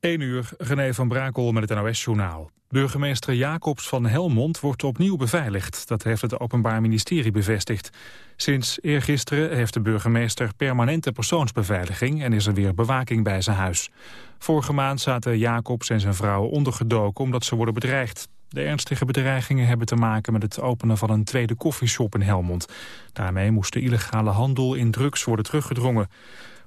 1 uur, René van Brakel met het NOS-journaal. Burgemeester Jacobs van Helmond wordt opnieuw beveiligd. Dat heeft het Openbaar Ministerie bevestigd. Sinds eergisteren heeft de burgemeester permanente persoonsbeveiliging... en is er weer bewaking bij zijn huis. Vorige maand zaten Jacobs en zijn vrouw ondergedoken omdat ze worden bedreigd. De ernstige bedreigingen hebben te maken met het openen van een tweede koffieshop in Helmond. Daarmee moest de illegale handel in drugs worden teruggedrongen.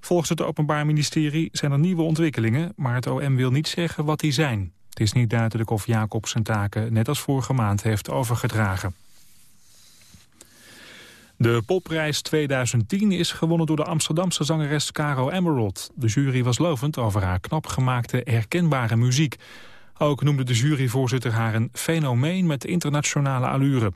Volgens het Openbaar Ministerie zijn er nieuwe ontwikkelingen... maar het OM wil niet zeggen wat die zijn. Het is niet duidelijk of Jacob zijn taken net als vorige maand heeft overgedragen. De popprijs 2010 is gewonnen door de Amsterdamse zangeres Caro Emerald. De jury was lovend over haar knap gemaakte, herkenbare muziek. Ook noemde de juryvoorzitter haar een fenomeen met internationale allure.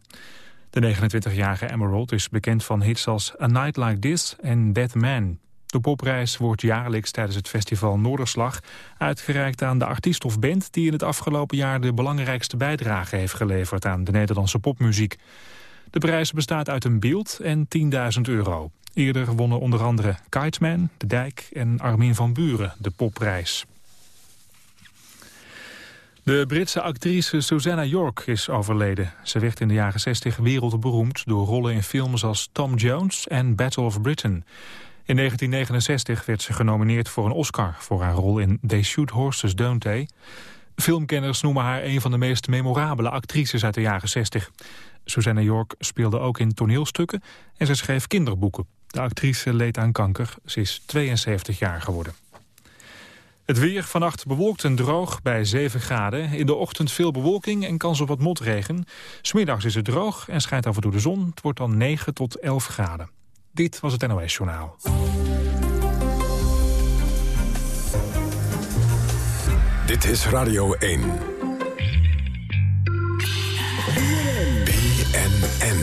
De 29-jarige Emerald is bekend van hits als A Night Like This en Dead Man. De popprijs wordt jaarlijks tijdens het festival Noorderslag uitgereikt aan de artiest of band die in het afgelopen jaar de belangrijkste bijdrage heeft geleverd aan de Nederlandse popmuziek. De prijs bestaat uit een beeld en 10.000 euro. Eerder wonnen onder andere Kiteman, De Dijk en Armin van Buren de popprijs. De Britse actrice Susanna York is overleden. Ze werd in de jaren 60 wereldberoemd door rollen in films als Tom Jones en Battle of Britain. In 1969 werd ze genomineerd voor een Oscar voor haar rol in They Shoot Horses, Don't They. Filmkenners noemen haar een van de meest memorabele actrices uit de jaren 60. Susanna York speelde ook in toneelstukken en ze schreef kinderboeken. De actrice leed aan kanker. Ze is 72 jaar geworden. Het weer vannacht bewolkt en droog bij 7 graden. In de ochtend veel bewolking en kans op wat motregen. Smiddags is het droog en schijnt af en toe de zon. Het wordt dan 9 tot 11 graden. Dit was het NOS Journaal. Dit is Radio 1. BNN.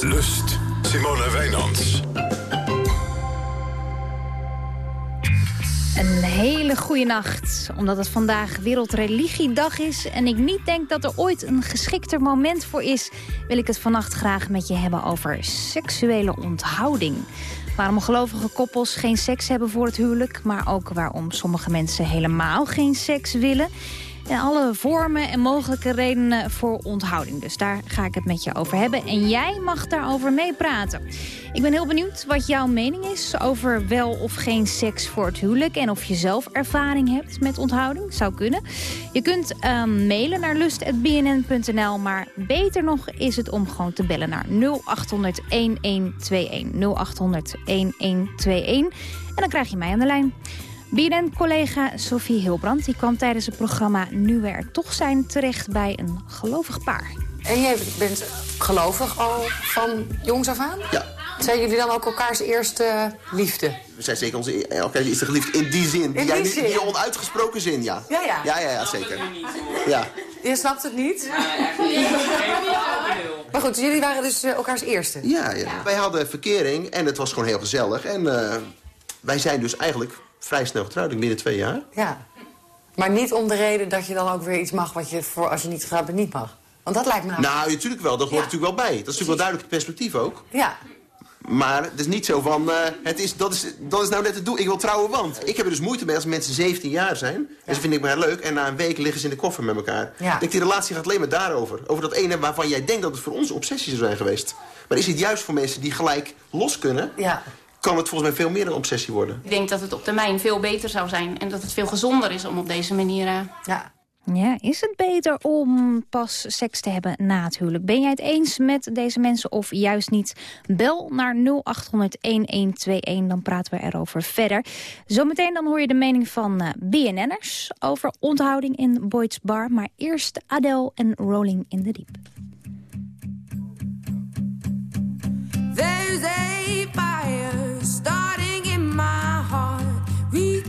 Lust. Simone Wijnands. Een hele goede nacht, omdat het vandaag Wereldreligiedag is... en ik niet denk dat er ooit een geschikter moment voor is... wil ik het vannacht graag met je hebben over seksuele onthouding. Waarom gelovige koppels geen seks hebben voor het huwelijk... maar ook waarom sommige mensen helemaal geen seks willen... En alle vormen en mogelijke redenen voor onthouding. Dus daar ga ik het met je over hebben. En jij mag daarover meepraten. Ik ben heel benieuwd wat jouw mening is over wel of geen seks voor het huwelijk. En of je zelf ervaring hebt met onthouding. Zou kunnen. Je kunt um, mailen naar lust.bnn.nl. Maar beter nog is het om gewoon te bellen naar 0800 1121. 0800 1121. En dan krijg je mij aan de lijn. BNN-collega Sophie Hilbrand die kwam tijdens het programma Nu we er toch zijn terecht bij een gelovig paar. En jij bent gelovig al van jongs af aan? Ja. Zijn jullie dan ook elkaars eerste liefde? We zijn zeker onze elkaars eerste geliefd in die zin. In die, die zin? die onuitgesproken zin, ja. Ja, ja. Ja, ja, ja zeker. Ja. Je snapt het niet? Maar goed, jullie waren dus eh, elkaars eerste? Ja, ja. Wij hadden verkering en het was gewoon heel gezellig. En eh, wij zijn dus eigenlijk vrij snel getrouwd, ik binnen twee jaar. Ja. Maar niet om de reden dat je dan ook weer iets mag wat je voor als je niet getrouwd bent niet mag. Want dat lijkt me nou... Nou, natuurlijk wel. Dat hoort Ja. natuurlijk wel bij. Dat is natuurlijk wel duidelijk het perspectief ook. Ja. Maar het is niet zo van, eh, het is, dat, is, dat is nou net het doel. Ik wil trouwen, want. Ik heb er dus moeite mee als mensen 17 jaar zijn. En ze vinden ik maar leuk. En na een week liggen ze in de koffer met elkaar. Ja. Ik denk, die relatie gaat alleen maar daarover. Over dat ene waarvan jij denkt dat het voor ons obsessie zou zijn geweest. Maar is het juist voor mensen die gelijk los kunnen... Ja. Kan het volgens mij veel meer een obsessie worden. Ik denk dat het op termijn veel beter zou zijn. En dat het veel gezonder is om op deze manier... eh, Ja. Ja, is het beter om pas seks te hebben na het huwelijk? Ben jij het eens met deze mensen of juist niet? Bel naar 0800-1121, dan praten we erover verder. Zometeen dan hoor je de mening van eh, BNN'ers over onthouding in Boyd's Bar. Maar eerst Adele en Rolling in the Deep. There's a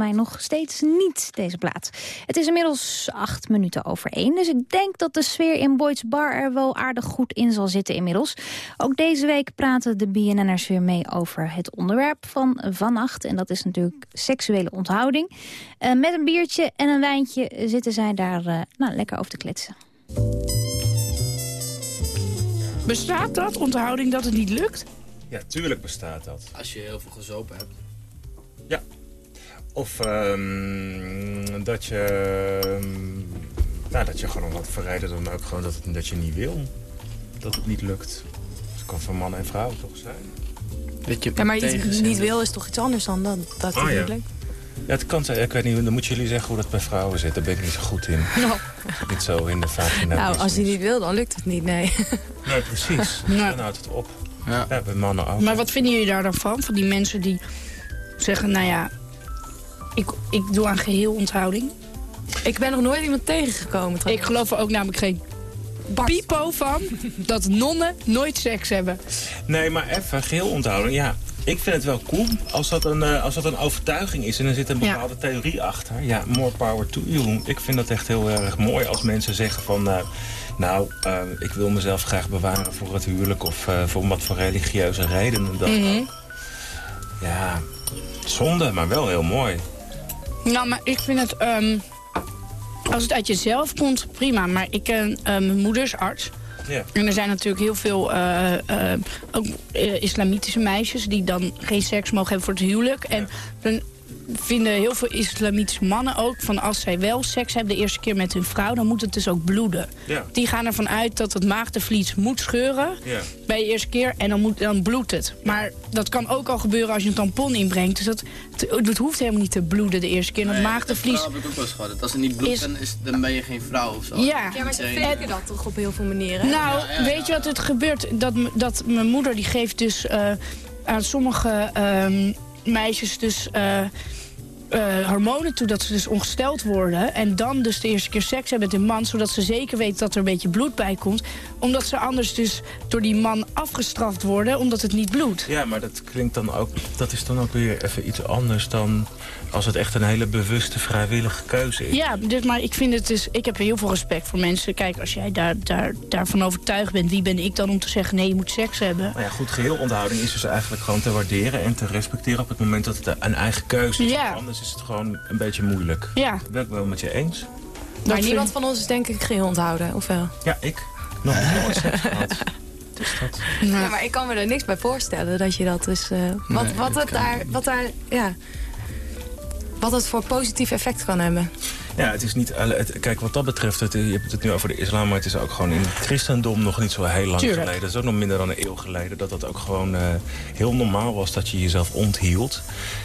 Mij nog steeds niet, deze plaat. Het is inmiddels acht minuten over één. Dus ik denk dat de sfeer in Boyd's Bar er wel aardig goed in zal zitten inmiddels. Ook deze week praten de BNN'ers weer mee over het onderwerp van vannacht. En dat is natuurlijk seksuele onthouding. Eh, met een biertje en een wijntje zitten zij daar eh, nou, lekker over te kletsen. Bestaat dat, onthouding, dat het niet lukt? Ja, tuurlijk bestaat dat. Als je heel veel gezopen hebt. Ja. Of ehm, dat je... ehm, nou, dat je gewoon wat verrijden dan ook gewoon dat, het, dat je niet wil. Dat het niet lukt. Dat kan voor man en vrouw toch zijn. Dat je Ja, maar iets niet wil is toch iets anders dan dat, dat Oh, het ja. niet lukt? Ja, het kan zijn. Ik weet niet, dan moeten jullie zeggen hoe dat bij vrouwen zit. Daar ben ik niet zo goed in. Nou, Niet zo in de vagina. nou, als hij niet wil, dan lukt het niet, nee. Nee, precies. Ja. Dan houdt het op. Ja. Ja, bij mannen ook. Maar wat vinden jullie daar dan van? Van die mensen die zeggen, nou ja, ik, ik doe aan geheel onthouding. Ik ben nog nooit iemand tegengekomen Ik geloof er ook namelijk geen pipo van dat nonnen nooit seks hebben. Nee, maar even geheel onthouden. Ja, ik vind het wel cool als dat een, eh, als dat een overtuiging is en er zit een Ja. bepaalde theorie achter. Ja, more power to you. Ik vind dat echt heel erg mooi als mensen zeggen van... eh, nou, eh, ik wil mezelf graag bewaren voor het huwelijk of eh, voor wat voor religieuze redenen dan Mhm. Ja, zonde, maar wel heel mooi. Nou, maar ik vind het... ehm, als het uit jezelf komt, prima. Maar ik ken eh, mijn moeders arts. Ja. En er zijn natuurlijk heel veel eh, eh, ook, islamitische meisjes... die dan geen seks mogen hebben voor het huwelijk. En dan vinden heel veel islamitische mannen ook... van als zij wel seks hebben de eerste keer met hun vrouw... dan moet het dus ook bloeden. Ja. Die gaan ervan uit dat het maagdenvlies moet scheuren... Ja. bij de eerste keer en dan, moet, dan bloedt het. Maar dat kan ook al gebeuren als je een tampon inbrengt. Dus dat, het, het hoeft helemaal niet te bloeden de eerste keer. Dat Nee, maagdenvlies... Dat heb ik ook wel eens gehad. Dat Als het niet bloedt, Is- dan, is, dan ben je geen vrouw of zo. Ja. Ja, maar ze faken dat toch op heel veel manieren? Nou, Ja, ja, weet je wat het gebeurt? Dat, dat mijn moeder die geeft dus eh, aan sommige ehm, meisjes dus eh, eh, hormonen toe dat ze dus ongesteld worden. En dan dus de eerste keer seks hebben met een man, zodat ze zeker weten dat er een beetje bloed bij komt. Omdat ze anders dus door die man afgestraft worden, omdat het niet bloedt. Ja, maar dat klinkt dan ook... Dat is dan ook weer even iets anders dan... als het echt een hele bewuste, vrijwillige keuze is. Ja, dus, maar ik vind het dus. Ik heb heel veel respect voor mensen. Kijk, als jij daar, daar, daarvan overtuigd bent, wie ben ik dan om te zeggen nee, je moet seks hebben? Nou ja, goed, geheel onthouding is dus eigenlijk gewoon te waarderen en te respecteren op het moment dat het een eigen keuze is. Ja. Anders is het gewoon een beetje moeilijk. Ja. Dat ben ik wel met je eens. Maar vind- niemand van ons is denk ik geheel onthouden, of wel? Ja, ik. Nog nooit seks gehad. Dus dat... Ja, maar ik kan me er niks bij voorstellen dat je dat dus... eh, wat, Nee, wat, dat het daar, wat daar, ja... Wat het voor positief effect kan hebben. Ja, het is niet... alle- Het, kijk, wat dat betreft, het, je hebt het nu over de islam... maar het is ook gewoon in het christendom nog niet zo heel lang Tuurlijk. geleden. Het is ook nog minder dan een eeuw geleden. Dat dat ook gewoon eh, heel normaal was dat je jezelf onthield.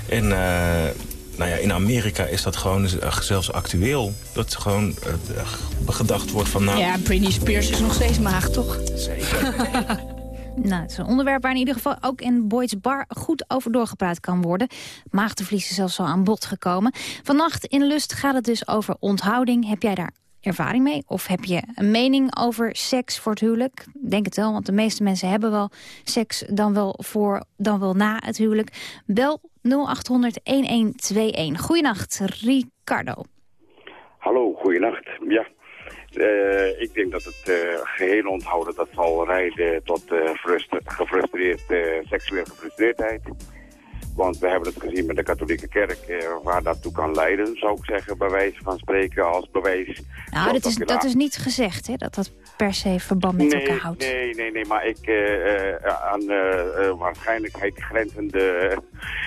En eh, nou ja, in Amerika is dat gewoon eh, zelfs actueel. Dat gewoon eh, gedacht wordt van... Nou, Ja, Britney Spears is nog steeds maag, toch? zeker. Nou, het is een onderwerp waar in ieder geval ook in Boyd's Bar goed over doorgepraat kan worden. Maagdenvlies is zelfs al aan bod gekomen. Vannacht in Lust gaat het dus over onthouding. Heb jij daar ervaring mee? Of heb je een mening over seks voor het huwelijk? Denk het wel, want de meeste mensen hebben wel seks dan wel voor, dan wel na het huwelijk. Bel 0800-1121. Goedenacht, Ricardo. Hallo, goeienacht. Ja, Eh, ik denk dat het eh, geheel onthouden dat zal rijden tot eh, frustre- gefrustreerd, seksueel gefrustreerdheid. Want we hebben het gezien met de katholieke kerk, eh, waar dat toe kan leiden, zou ik zeggen, bij wijze van spreken, als bewijs. Nou, dat is, dat is niet gezegd, hè, dat dat per se verband met nee, elkaar houdt. Nee, nee, nee, maar ik eh, eh, aan eh, eh, waarschijnlijkheid grenzende...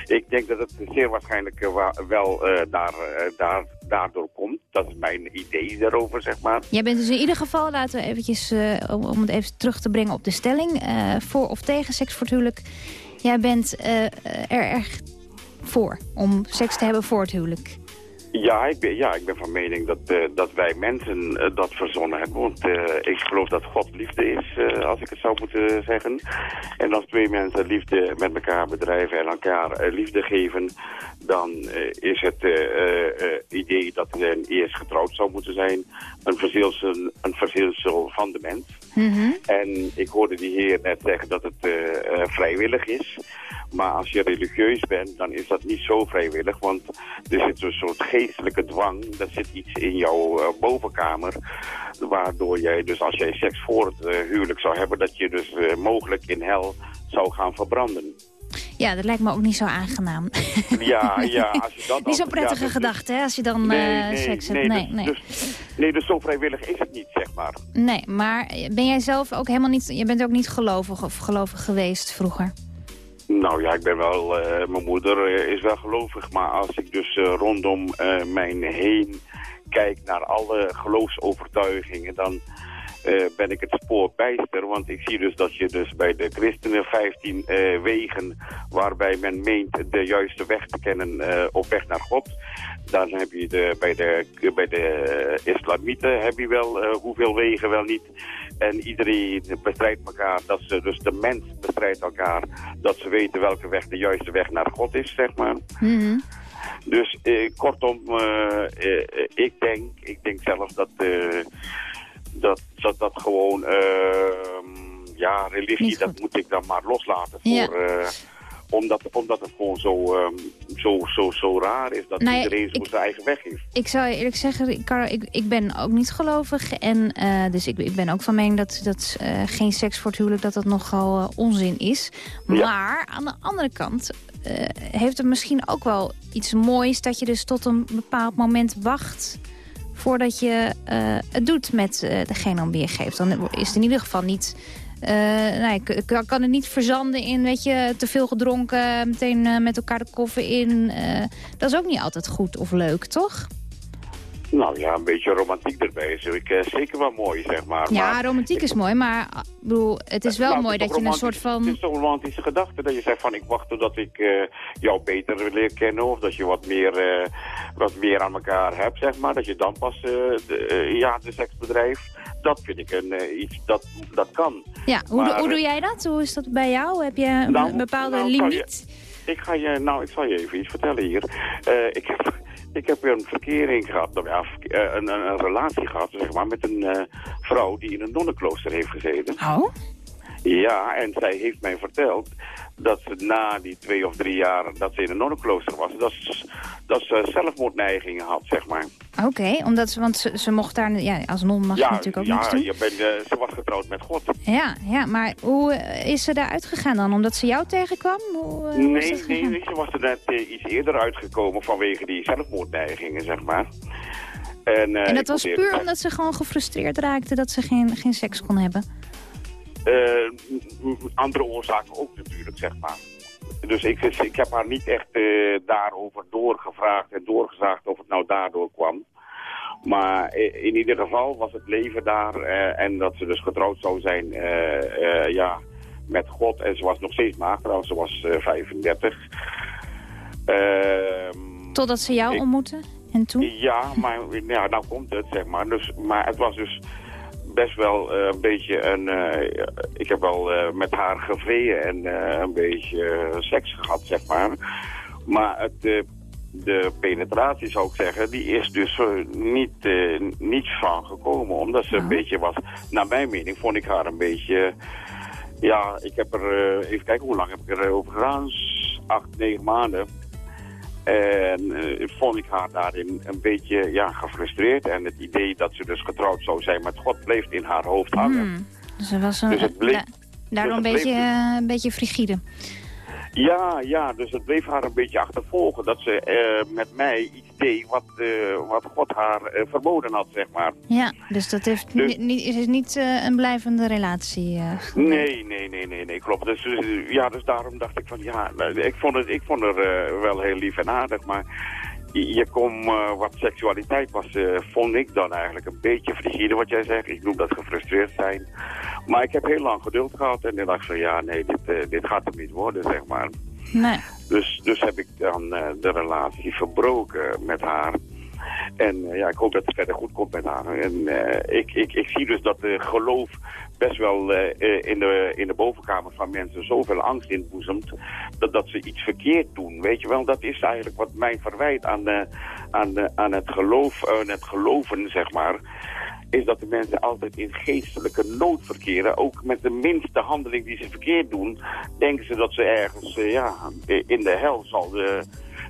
ik denk dat het zeer waarschijnlijk wa- wel daar, daar, daardoor komt. Dat is mijn idee daarover, zeg maar. Jij bent dus in ieder geval, laten we eventjes, om, om het even terug te brengen op de stelling... voor of tegen seks voor het huwelijk. Jij bent eh, er erg voor om seks te hebben voor het huwelijk. Ja, ik ben, ja, ik ben van mening dat, eh, dat wij mensen eh, dat verzonnen hebben. Want ik geloof dat God liefde is, als ik het zou moeten zeggen. En als twee mensen liefde met elkaar bedrijven en elkaar liefde geven... dan is het idee dat ze eerst getrouwd zou moeten zijn... een verzinsel, een verzinsel van de mens. En ik hoorde die heer net zeggen dat het eh, eh, vrijwillig is. Maar als je religieus bent, dan is dat niet zo vrijwillig. Want er zit een soort geestelijke dwang. Er zit iets in jouw eh, bovenkamer. Waardoor jij dus als jij seks voor het huwelijk zou hebben... dat je dus mogelijk in hel zou gaan verbranden. Ja, dat lijkt me ook niet zo aangenaam. Ja, ja, als je dat niet zo'n prettige ja, dus- gedachte, hè, als je dan Nee, nee, seks hebt. nee, Nee, dus, nee. Dus, nee, dus zo vrijwillig is het niet, zeg maar. nee, maar ben jij zelf ook helemaal niet... Je bent ook niet gelovig of gelovig geweest vroeger? Nou ja, ik ben wel, eh, mijn moeder eh, is wel gelovig, maar als ik dus eh, rondom eh, mijn heen kijk naar alle geloofsovertuigingen, dan ben ik het spoor bijster. Want ik zie dus dat je dus bij de christenen 15 eh, wegen waarbij men meent de juiste weg te kennen op weg naar God. Dan heb je de, bij de, bij de islamieten heb je wel eh, hoeveel wegen wel niet. En iedereen bestrijdt elkaar, dat ze, dus de mens bestrijdt elkaar, dat ze weten welke weg de juiste weg naar God is, zeg maar. Dus eh, kortom, eh, eh, ik, denk, ik denk zelf dat, dat, dat dat gewoon, ehm, ja, religie, dat moet ik dan maar loslaten. Voor, Ja. Omdat, omdat het gewoon zo, ehm, zo, zo, zo raar is dat Nou ja, iedereen zo ik- zijn eigen weg heeft. Ik zou eerlijk zeggen, ik, ik ben ook niet gelovig. En eh, dus ik, ik ben ook van mening dat, dat eh, geen seks voor het huwelijk dat dat nogal eh, onzin is. Maar aan de andere kant heeft het misschien ook wel iets moois... dat je dus tot een bepaald moment wacht voordat je het doet met degene om wie je geeft. Dan is het in ieder geval niet eh, nou, ik, ik kan het niet verzanden in, weet je, te veel gedronken, meteen eh, met elkaar de koffer in. Eh, dat is ook niet altijd goed of leuk, toch? Nou ja, een beetje romantiek erbij is ik, eh, zeker wel mooi, zeg maar. Ja, maar, romantiek is mooi, maar ik bedoel, het is wel Nou, mooi is dat je een soort van... Het is een romantische gedachte dat je zegt van ik wacht totdat ik eh, jou beter leer kennen of dat je wat meer, eh, wat meer aan elkaar hebt, zeg maar. Dat je dan pas eh, de, eh, ja, de seks bedrijft. Dat vind ik een, eh, iets dat, dat kan. Ja, hoe, Maar, hoe doe eh, jij dat? Hoe is dat bij jou? Heb je een Nou, bepaalde nou, je- limiet? Ik ga je, nou, ik zal je even iets vertellen hier. Eh, ik, heb, ik heb weer een verkering gehad, nou ja, eh, een, een, een relatie gehad, zeg maar, met een eh, vrouw die in een nonnenklooster heeft gezeten. Oh? Ja, en zij heeft mij verteld dat ze na die twee of drie jaar dat ze in een nonnenklooster was, dat ze, dat ze zelfmoordneigingen had, zeg maar. Oké, omdat ze, want ze, ze mocht daar, ja, als non mag je ja, natuurlijk ook ja niks doen. je bent, eh, ze was getrouwd met God. Ja, ja, maar hoe eh, is ze daar uitgegaan dan? Omdat ze jou tegenkwam? Hoe, eh, hoe Nee, ze was er net iets eerder uitgekomen vanwege die zelfmoordneigingen, zeg maar. En, En dat was puur omdat ze gewoon gefrustreerd raakte dat ze geen, geen seks kon hebben? Eh, andere oorzaken ook natuurlijk, zeg maar. Dus ik, ik heb haar niet echt eh, daarover doorgevraagd en doorgezaagd of het nou daardoor kwam. Maar i- in ieder geval was het leven daar eh, en dat ze dus getrouwd zou zijn eh, eh, ja, met God. En ze was nog steeds maagd trouwens, ze was eh, 35. Ehm, Totdat ze jou ik- ontmoette? En toen? ja, maar ja, nou komt het, zeg maar. Dus, maar het was dus best wel eh, een beetje een... eh, ik heb wel eh, met haar geveeën en een beetje seks gehad, zeg maar. Maar het, de penetratie, zou ik zeggen, die is dus niet, niet van gekomen. Omdat ze een beetje was... Naar mijn mening vond ik haar een beetje... Ja, ik heb er... even kijken, hoe lang heb ik er over gedaan? Acht, negen maanden. En eh, vond ik haar daarin een beetje ja, gefrustreerd. En het idee dat ze dus getrouwd zou zijn met God bleef in haar hoofd hangen. Hmm. Dus was een, Dus het bleek- da- daardoor een dus het beetje, bleef eh, een beetje frigide. Ja, ja, dus het bleef haar een beetje achtervolgen. Dat ze eh, met mij iets deed wat, eh, wat God haar eh, verboden had, zeg maar. Ja, dus dat heeft Dus- ni- niet, is niet een blijvende relatie. Nee, nee, nee, nee, nee, klopt. Dus, eh, ja, dus daarom dacht ik van, ja, ik vond, het, ik vond haar wel heel lief en aardig, maar je je kom, eh, wat seksualiteit was, eh, vond ik dan eigenlijk een beetje frigide wat jij zegt. Ik noem dat gefrustreerd zijn. Maar ik heb heel lang geduld gehad en dan dacht ik van, ja, nee, dit, eh, dit gaat hem niet worden, zeg maar. Nee. Dus, dus heb ik dan de relatie verbroken met haar. En ja, ik hoop dat het verder goed komt met haar. En ik, ik, ik zie dus dat de geloof best wel eh, eh, in, de, in de bovenkamer van mensen zoveel angst inboezemt... Dat, dat ze iets verkeerd doen. Weet je wel, dat is eigenlijk wat mij verwijt aan, de, aan, de, aan het, geloof, eh, aan het geloven, zeg maar is dat de mensen altijd in geestelijke nood verkeren. Ook met de minste handeling die ze verkeerd doen, denken ze dat ze ergens eh, ja, in de hel zal...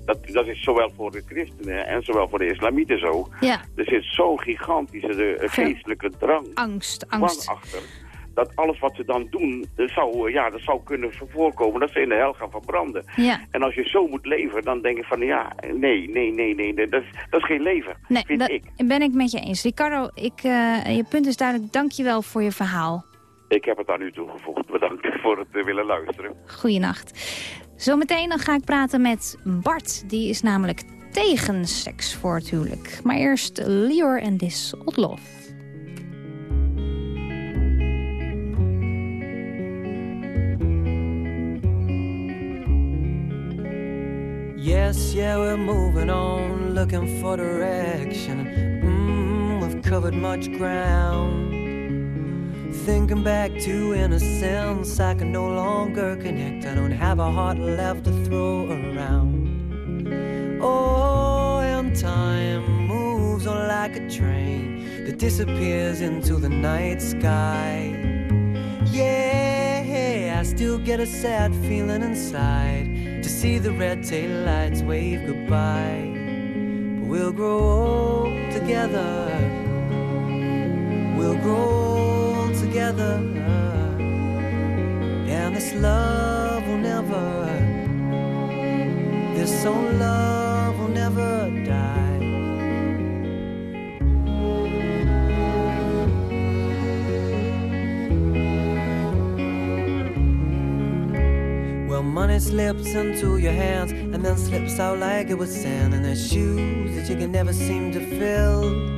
dat, dat is zowel voor de christenen en zowel voor de islamieten zo. Ja, Er zit zo'n gigantische de, eh, geestelijke drang, angst, angst. achter. Dat alles wat ze dan doen, dat zou, eh, ja, dat zou kunnen voorkomen dat ze in de hel gaan verbranden. Ja. En als je zo moet leven, dan denk je van ja, nee, nee, nee, nee, nee dat, is, dat is geen leven, Nee, vind dat ik. ben ik met je eens. Ricardo, ik, eh, je punt is duidelijk. Dank je wel voor je verhaal. Ik heb het aan u toegevoegd. Bedankt voor het eh, willen luisteren. Goeienacht. Zometeen dan ga ik praten met Bart. Die is namelijk tegen seks voor het huwelijk. Maar eerst Lior en Dis Otlof. Yes, yeah, we're moving on, looking for direction. Mm, we've covered much ground. Thinking back to innocence, I can no longer connect. I don't have a heart left to throw around. Oh, and time moves on like a train that disappears into the night sky. Yeah, I still get a sad feeling inside to see the red tail lights wave goodbye. But we'll grow old together. We'll grow together. And this love will never, this old love will never die. money slips into your hands and then slips out like it was sand in the shoes that you can never seem to fill.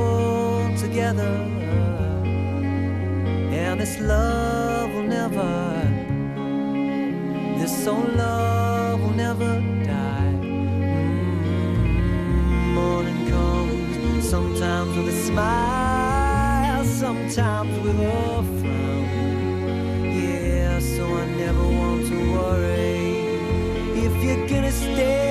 together. And this love will never, this old love will never die. Mm, morning comes sometimes with a smile, sometimes with a frown. Yeah, so I never want to worry if you're gonna stay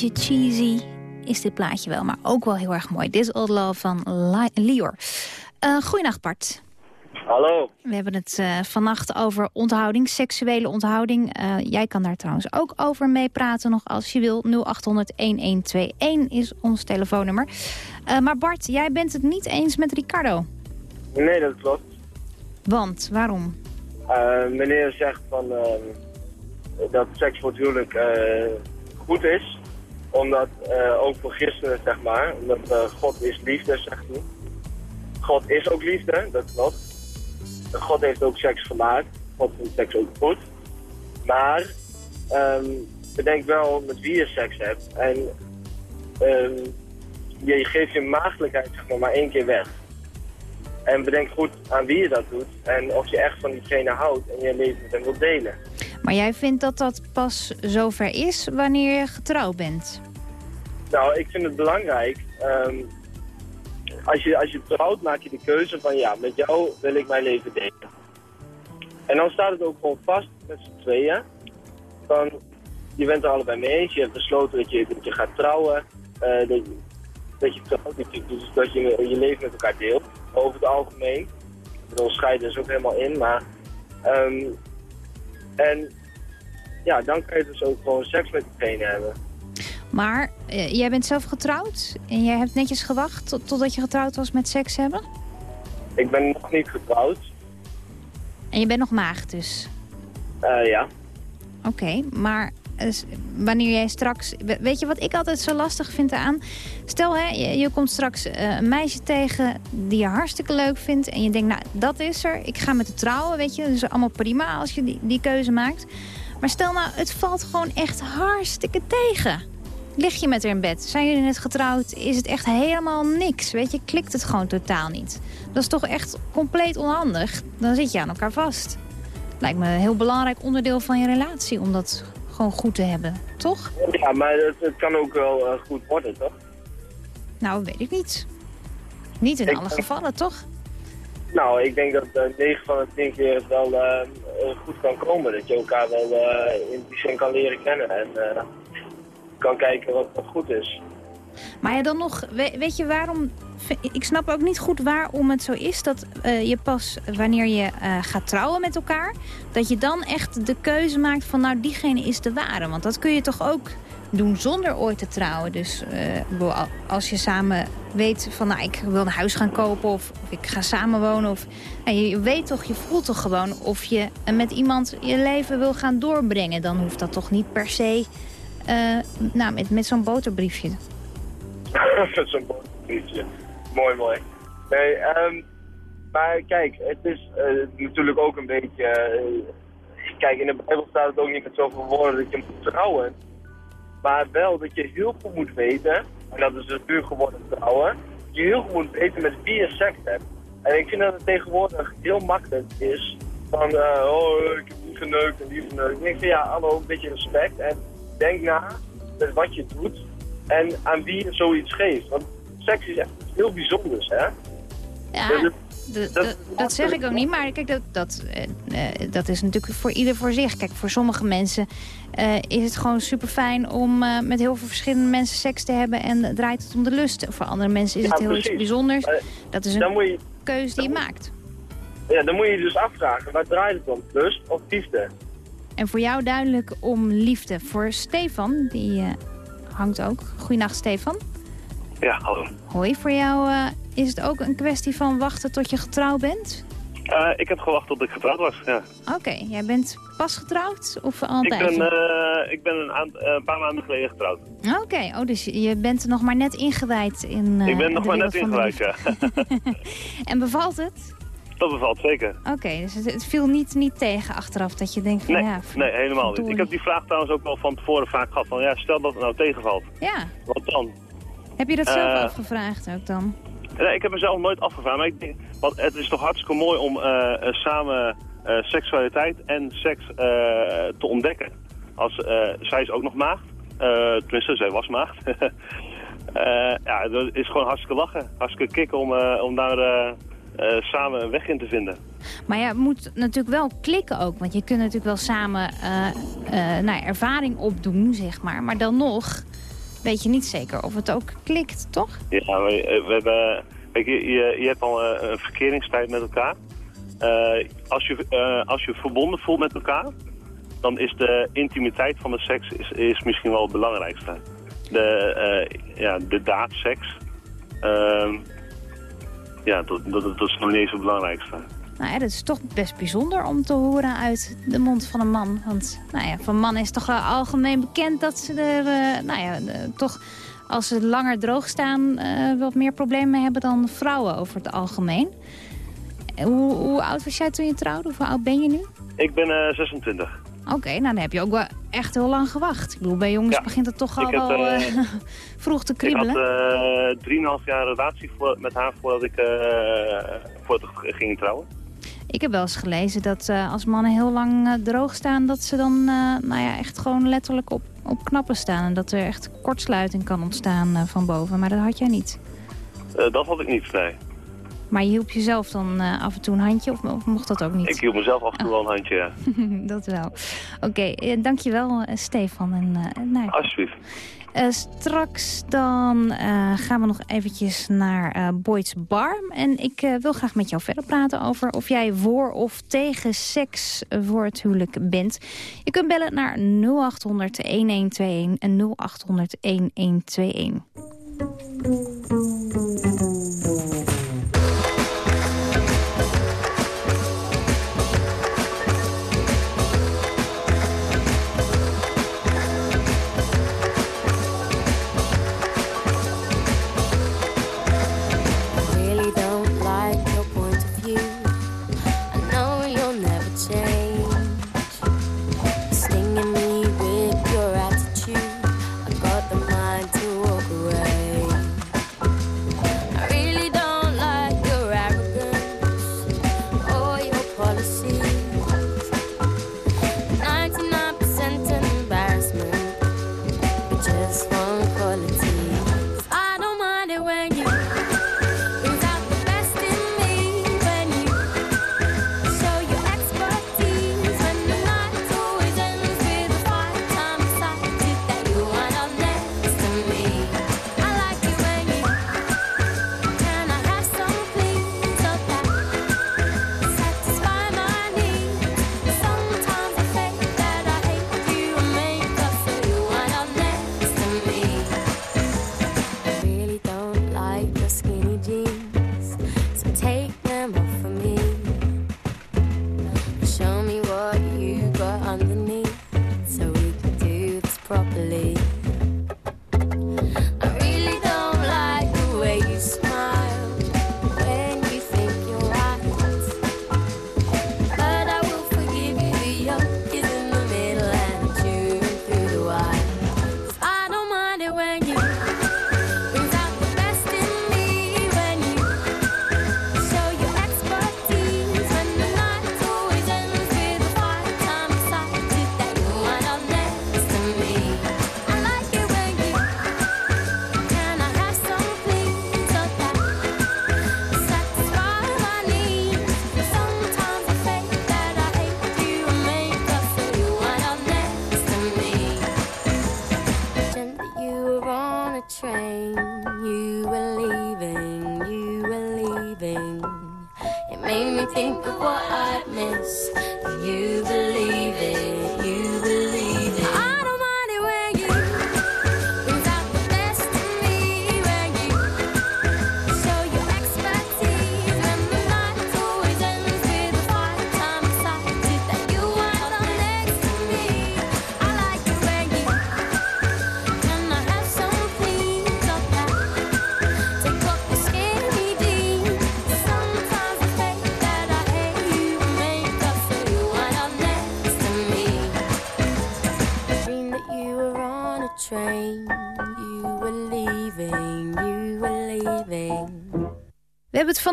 Beetje cheesy is dit plaatje wel, maar ook wel heel erg mooi. This Old Love van Li- Lior. Uh, goeienacht Bart. Hallo. We hebben het eh, vannacht over onthouding, seksuele onthouding. Eh, jij kan daar trouwens ook over meepraten nog als je wil. 0800-1121 is ons telefoonnummer. Maar Bart, jij bent het niet eens met Ricardo. Nee, dat klopt. Want, waarom? Meneer zegt van, dat seks voor het huwelijk goed is. Omdat, eh, ook voor christenen zeg maar, omdat eh, God is liefde, zegt hij. God is ook liefde, dat klopt. God heeft ook seks gemaakt. God vindt seks ook goed. Maar, ehm, bedenk wel met wie je seks hebt. En ehm, je geeft je maagdelijkheid zeg maar, maar één keer weg. En bedenk goed aan wie je dat doet. En of je echt van diegene houdt en je leven met hem wilt delen. Maar jij vindt dat dat pas zover is wanneer je getrouwd bent. Nou, ik vind het belangrijk. ehm, als, je, als je trouwt, maak je de keuze van ja, met jou wil ik mijn leven delen. En dan staat het ook gewoon vast met z'n tweeën. Van, je bent er allebei mee eens. Je hebt besloten dat je, dat je gaat trouwen. eh, dat, je, dat je trouwt, dus dat je je leven met elkaar deelt. Over het algemeen. Ik bedoel, scheiden is ook helemaal in, maar... ehm, en ja, dan kan je dus ook gewoon seks met diegene hebben. Maar eh, jij bent zelf getrouwd en jij hebt netjes gewacht tot, totdat je getrouwd was met seks hebben. Ik ben nog niet getrouwd. En je bent nog maagd dus. Eh, ja. Oké, maar wanneer jij straks... we- Weet je wat ik altijd zo lastig vind eraan? Stel, hè, je, komt straks eh, een meisje tegen die je hartstikke leuk vindt... en je denkt, nou, dat is er. Ik ga met de trouwen, weet je. Dat is allemaal prima als je die, die keuze maakt. Maar stel nou, het valt gewoon echt hartstikke tegen. Lig je met haar in bed? Zijn jullie net getrouwd? Is het echt helemaal niks? Weet je, klikt het gewoon totaal niet. Dat is toch echt compleet onhandig? Dan zit je aan elkaar vast. Lijkt me een heel belangrijk onderdeel van je relatie om dat gewoon goed te hebben, toch? Ja, maar het, het kan ook wel eh, goed worden, toch? Nou, weet ik niet. Niet in Ik- alle gevallen, toch? Nou, ik denk dat uh, 9 van de 10 keer het wel eh, eh, goed kan komen. Dat je elkaar wel eh, in die zin kan leren kennen en eh, kan kijken wat, wat goed is. Maar ja, dan nog, we- weet je waarom... Ik snap ook niet goed waarom het zo is dat eh, je pas wanneer je eh, gaat trouwen met elkaar... dat je dan echt de keuze maakt van nou, diegene is de ware. Want dat kun je toch ook doen zonder ooit te trouwen. Dus eh, als je samen weet van nou, ik wil een huis gaan kopen of, ik ga samenwonen. Of, nou, je, weet toch, je voelt toch gewoon of je met iemand je leven wil gaan doorbrengen. Dan hoeft dat toch niet per se nou, met, met zo'n boterbriefje. Met zo'n boterbriefje. Mooi, mooi. Nee, ehm, maar kijk, het is eh, natuurlijk ook een beetje... eh, kijk, in de Bijbel staat het ook niet met zoveel woorden dat je moet trouwen. Maar wel dat je heel goed moet weten, en dat is dus nu geworden trouwen, je heel goed moet weten met wie je seks hebt. En ik vind dat het tegenwoordig heel makkelijk is van, eh, oh, ik heb niet geneukt en die geneukt. En ik vind, ja, hallo, een beetje respect en denk na met wat je doet en aan wie je zoiets geeft. Want seks is echt iets heel bijzonders, hè? Ja, dat zeg ik ook niet, maar kijk, dat, dat, eh, eh, dat is natuurlijk voor ieder voor zich. Kijk, voor sommige mensen eh, is het gewoon super fijn om met heel veel verschillende mensen seks te hebben en draait het om de lust. Voor andere mensen is Ja, het heel precies. iets bijzonders. Dat is een je, keuze die je maakt. ja, dan moet je je dus afvragen, waar draait het om? Lust of liefde? En voor jou duidelijk om liefde. Voor Stefan, die hangt ook. Goeienacht Stefan. Ja, hallo. Hoi, voor jou eh, is het ook een kwestie van wachten tot je getrouwd bent? Eh, ik heb gewacht tot ik getrouwd was, ja. Oké, jij bent pas getrouwd of al een Ik ben, eh, ik ben een, een paar maanden geleden getrouwd. Oké, oh, dus je bent nog maar net ingewijd in ik ben nog maar net ingewijd, ja. En bevalt het? Dat bevalt zeker. Oké, dus het, viel niet, niet tegen achteraf dat je denkt van Nee, ja... nee, helemaal niet. Ik heb die vraag trouwens ook wel van tevoren vaak gehad. Van, ja, stel dat het nou tegenvalt. Ja, Wat dan? Heb je dat zelf Eh, afgevraagd ook dan? Nee, ik heb mezelf nooit afgevraagd. Maar ik denk, want het is toch hartstikke mooi om eh, eh, samen seksualiteit en seks te ontdekken. Als, zij is ook nog maagd. Tenminste, zij was maagd. Ja, dat is gewoon hartstikke lachen. Hartstikke kicken om, om daar samen een weg in te vinden. Maar ja, het moet natuurlijk wel klikken ook. Want je kunt natuurlijk wel samen eh, nou, ervaring opdoen, zeg maar. Maar dan nog weet je niet zeker of het ook klikt, toch? Ja, we, eh, we hebben... Kijk, je, je, hebt al eh, een verkeringstijd met elkaar. Eh, als, je, eh, als je verbonden voelt met elkaar, dan is de intimiteit van de seks is, is misschien wel het belangrijkste. De, eh, ja, de daadseks, ehm, ja, dat, dat, dat is nog niet eens het belangrijkste. Nou ja, dat is toch best bijzonder om te horen uit de mond van een man. Want nou ja, van mannen is toch wel algemeen bekend dat ze er, eh, nou ja, de- toch als ze langer droog staan, eh, wat meer problemen mee hebben dan vrouwen over het algemeen. Eh, Hoe, hoe oud was jij toen je trouwde? Hoe oud ben je nu? Ik ben eh, 26. Oké, nou dan heb je ook wel echt heel lang gewacht. Ik bedoel, bij jongens Ja. begint het toch al Ik heb, wel eh, eh, vroeg te Ik had kriebelen. eh 3,5 jaar relatie voor, met haar voordat ik, eh, voordat ik ging trouwen. Ik heb wel eens gelezen dat eh, als mannen heel lang eh, droog staan... dat ze dan eh, nou ja, echt gewoon letterlijk op, op knappen staan. En dat er echt kortsluiting kan ontstaan van boven. Maar dat had jij niet. Dat had ik niet, nee. Maar je hielp jezelf dan af en toe een handje of, of mocht dat ook niet? Ik hield mezelf af en toe wel een handje, ja. dat wel. Oké, eh, dankjewel Stefan. En, nou. Alsjeblieft. Eh, straks dan eh, gaan we nog eventjes naar eh Boyd's Bar. En ik wil graag met jou verder praten over of jij voor of tegen seks voor het huwelijk bent. Je kunt bellen naar 0800 1121 en 0800 1121.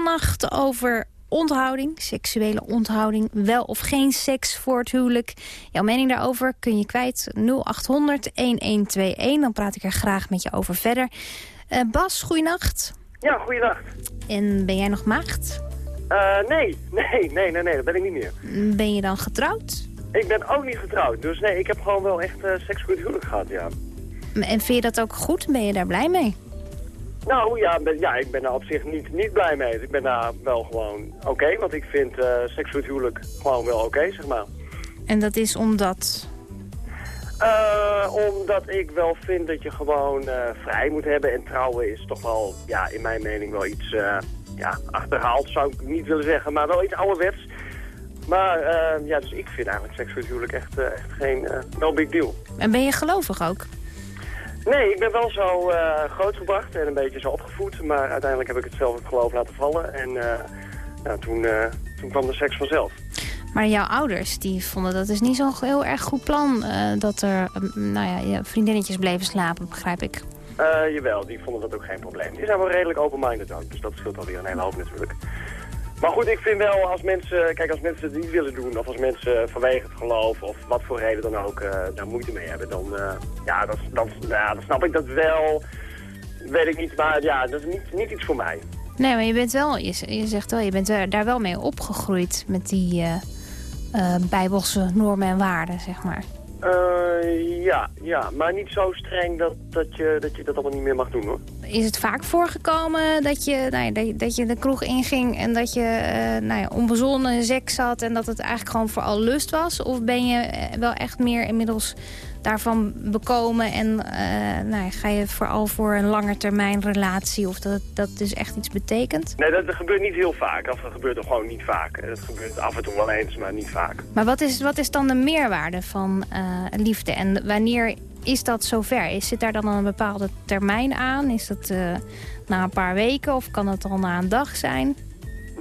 Vannacht over onthouding, seksuele onthouding. Wel of geen seks voor het huwelijk. Jouw mening daarover kun je kwijt 0800 1121. Dan praat ik er graag met je over verder. Eh, Bas, goeienacht. Ja, goeiedag. En ben jij nog maagd? Eh, nee, nee, nee, nee, nee, dat ben ik niet meer. Ben je dan getrouwd? Ik ben ook niet getrouwd, dus nee, ik heb gewoon wel echt eh, seks voor het huwelijk gehad, ja. En vind je dat ook goed? Ben je daar blij mee? Nou ja, ben, ja ik ben daar op zich niet, niet blij mee. Ik ben daar wel gewoon oké, want ik vind eh, seks voor het huwelijk gewoon wel oké, zeg maar. En dat is omdat... Eh, omdat ik wel vind dat je gewoon eh, vrij moet hebben. En trouwen is toch wel, ja, in mijn mening wel iets eh, ja, achterhaald, zou ik niet willen zeggen. Maar wel iets ouderwets. Maar eh, ja, dus ik vind eigenlijk seks voor het huwelijk echt, eh, echt geen eh, no big deal. En ben je gelovig ook? Nee, ik ben wel zo eh, grootgebracht en een beetje zo opgevoed. Maar uiteindelijk heb ik het zelf het geloof laten vallen. En eh, nou, toen, eh, toen kwam de seks vanzelf. Maar jouw ouders die vonden dat is niet zo'n heel erg goed plan... dat er nou ja, je vriendinnetjes bleven slapen, begrijp ik. Jawel, die vonden dat ook geen probleem. Die zijn wel redelijk open-minded ook, dus dat scheelt alweer een hele hoop natuurlijk. Maar goed, ik vind wel als mensen, kijk als mensen het niet willen doen, of als mensen vanwege het geloof of wat voor reden dan ook eh, daar moeite mee hebben, dan, eh, ja, dat, dat, ja, dan snap ik dat wel. Weet ik niet, maar ja, dat is niet, niet iets voor mij. Nee, maar je bent wel, je, je zegt wel, je bent daar wel mee opgegroeid met die eh, bijbelse normen en waarden, zeg maar. Eh, ja, ja, maar niet zo streng dat, dat, je, dat je dat allemaal niet meer mag doen hoor. Is het vaak voorgekomen dat je, nou ja, dat, je, dat je de kroeg inging en dat je eh, nou ja, onbezonnen seks had en dat het eigenlijk gewoon vooral lust was? Of ben je eh, wel echt meer inmiddels daarvan bekomen en eh, nou ga je vooral voor een langetermijn relatie of dat dat dus echt iets betekent? Nee, dat, dat gebeurt niet heel vaak. Of dat gebeurt er gewoon niet vaak. Dat gebeurt af en toe wel eens, maar niet vaak. Maar wat is, wat is dan de meerwaarde van eh, liefde en wanneer is dat zover? Is, zit daar dan een bepaalde termijn aan? Is dat eh, na een paar weken of kan dat al na een dag zijn?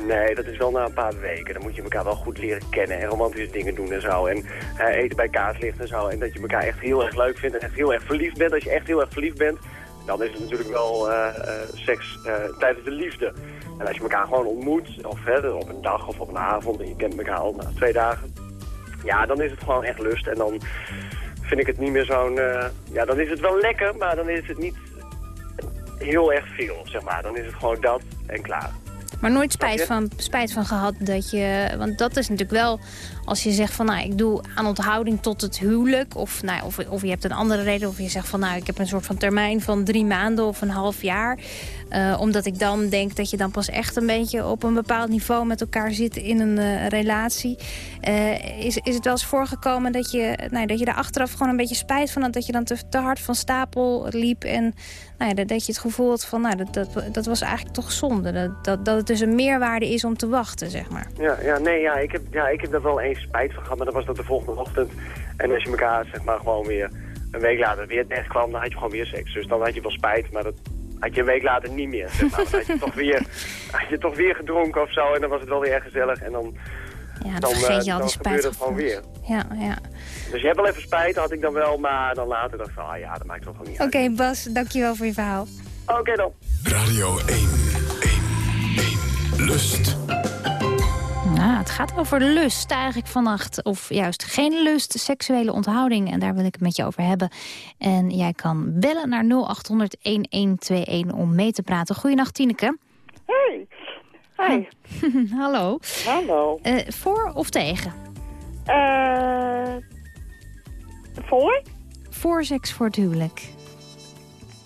Nee, dat is wel na een paar weken. Dan moet je elkaar wel goed leren kennen en romantische dingen doen en zo. En eh, eten bij kaarslicht en zo. En dat je elkaar echt heel erg leuk vindt en echt heel erg verliefd bent. Als je echt heel erg verliefd bent, dan is het natuurlijk wel eh, eh, seks tijdens de liefde. En als je elkaar gewoon ontmoet, of op een dag of op een avond, en je kent elkaar al na twee dagen. Ja, dan is het gewoon echt lust. En dan vind ik het niet meer zo'n... ja, dan is het wel lekker, maar dan is het niet heel erg veel, zeg maar. Dan is het gewoon dat en klaar. Maar nooit spijt van, spijt van gehad dat je... Want dat is natuurlijk wel als je zegt van... nou, ik doe aan onthouding tot het huwelijk. Of, nou, of, of je hebt een andere reden. Of je zegt van nou, ik heb een soort van termijn van drie maanden of een half jaar. Eh, omdat ik dan denk dat je dan pas echt een beetje op een bepaald niveau met elkaar zit in een eh, relatie. Eh, is, is het wel eens voorgekomen dat je, nou, dat je daar achteraf gewoon een beetje spijt van had. Dat je dan te, te hard van stapel liep. En nou ja, dat, dat je het gevoel had van nou, dat, dat, dat was eigenlijk toch zonde. Dat, dat, dat het dus een meerwaarde is om te wachten, zeg maar. Ja, ja, nee, ja, ik heb, ja, ik heb daar wel eens spijt van gehad, maar dan was dat de volgende ochtend. En als je elkaar, zeg maar, gewoon weer een week later weer terecht kwam, dan had je gewoon weer seks. Dus dan had je wel spijt, maar dat had je een week later niet meer, zeg maar. Dan had je toch weer, had je toch weer gedronken of zo en dan was het wel weer erg gezellig. En dan, Ja, dan, dan, vergeet eh, je al dan die gebeurde het gewoon weer. Ja, ja. Dus je hebt wel even spijt, had ik dan wel, maar dan later dacht ik van, ah ja, dat maakt toch wel niet Oké, uit. Bas, dankjewel voor je verhaal. Oké dan. Radio 1, 1, 1. Lust. Nou, het gaat over lust eigenlijk vannacht. Of juist geen lust, seksuele onthouding. En daar wil ik het met je over hebben. En jij kan bellen naar 0800-1121 om mee te praten. Goedenacht, Tineke. Hey. Hi. Hallo. Hallo. Eh, voor of tegen? Eh voor? Voor seks voor het huwelijk.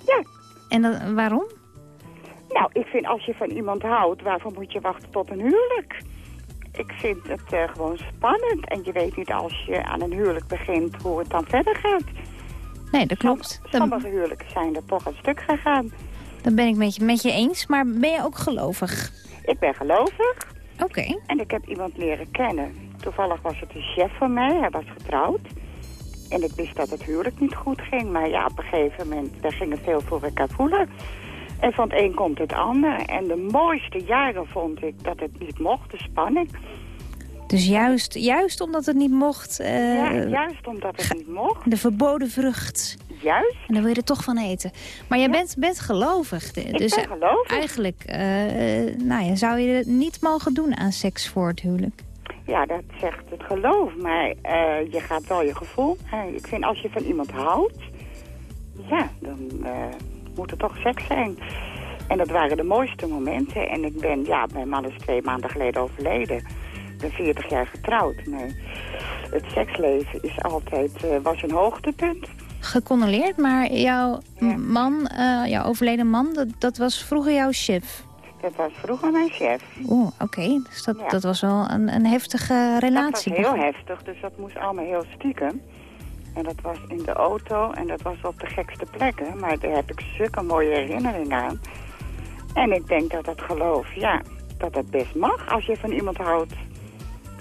Ja. En dan, waarom? Nou, ik vind als je van iemand houdt, waarvoor moet je wachten tot een huwelijk? Ik vind het eh, gewoon spannend. En je weet niet als je aan een huwelijk begint hoe het dan verder gaat. Nee, dat klopt. Dan, Sommige huwelijken zijn er toch een stuk gegaan. dan ben ik met je, met je eens, maar ben je ook gelovig? Ik ben gelovig. Oké. En ik heb iemand leren kennen. Toevallig was het een chef van mij. Hij was getrouwd. En ik wist dat het huwelijk niet goed ging. Maar ja, op een gegeven moment, we gingen veel voor elkaar voelen. En van het een komt het ander. En de mooiste jaren vond ik dat het niet mocht, de spanning. Dus juist, juist omdat het niet mocht... eh, ja, juist omdat het niet mocht. De verboden vrucht. Juist. En dan wil je er toch van eten. Maar jij bent, bent gelovig. Ik dus ben gelovig. eigenlijk eh, eh, nou ja, zou je het niet mogen doen aan seks voor het huwelijk. Ja, dat zegt het geloof. Maar eh, je gaat wel je gevoel. Eh, ik vind als je van iemand houdt, ja, dan eh, moet het toch seks zijn. En dat waren de mooiste momenten. En ik ben, ja, mijn man is twee maanden geleden overleden. Ik ben 40 jaar getrouwd. Nee. Het seksleven is altijd, eh, was een hoogtepunt. Gecondoleerd, maar jouw man, jouw overleden man, dat, dat was vroeger jouw chef. Dat was vroeger mijn chef. Oeh, oké. Dus dat, Ja. dat was wel een, een heftige relatie. Dat was heel heftig, dus dat moest allemaal heel stiekem. En dat was in de auto en dat was op de gekste plekken. Maar daar heb ik zulke mooie herinneringen aan. En ik denk dat dat geloof, ja, dat dat best mag als je van iemand houdt.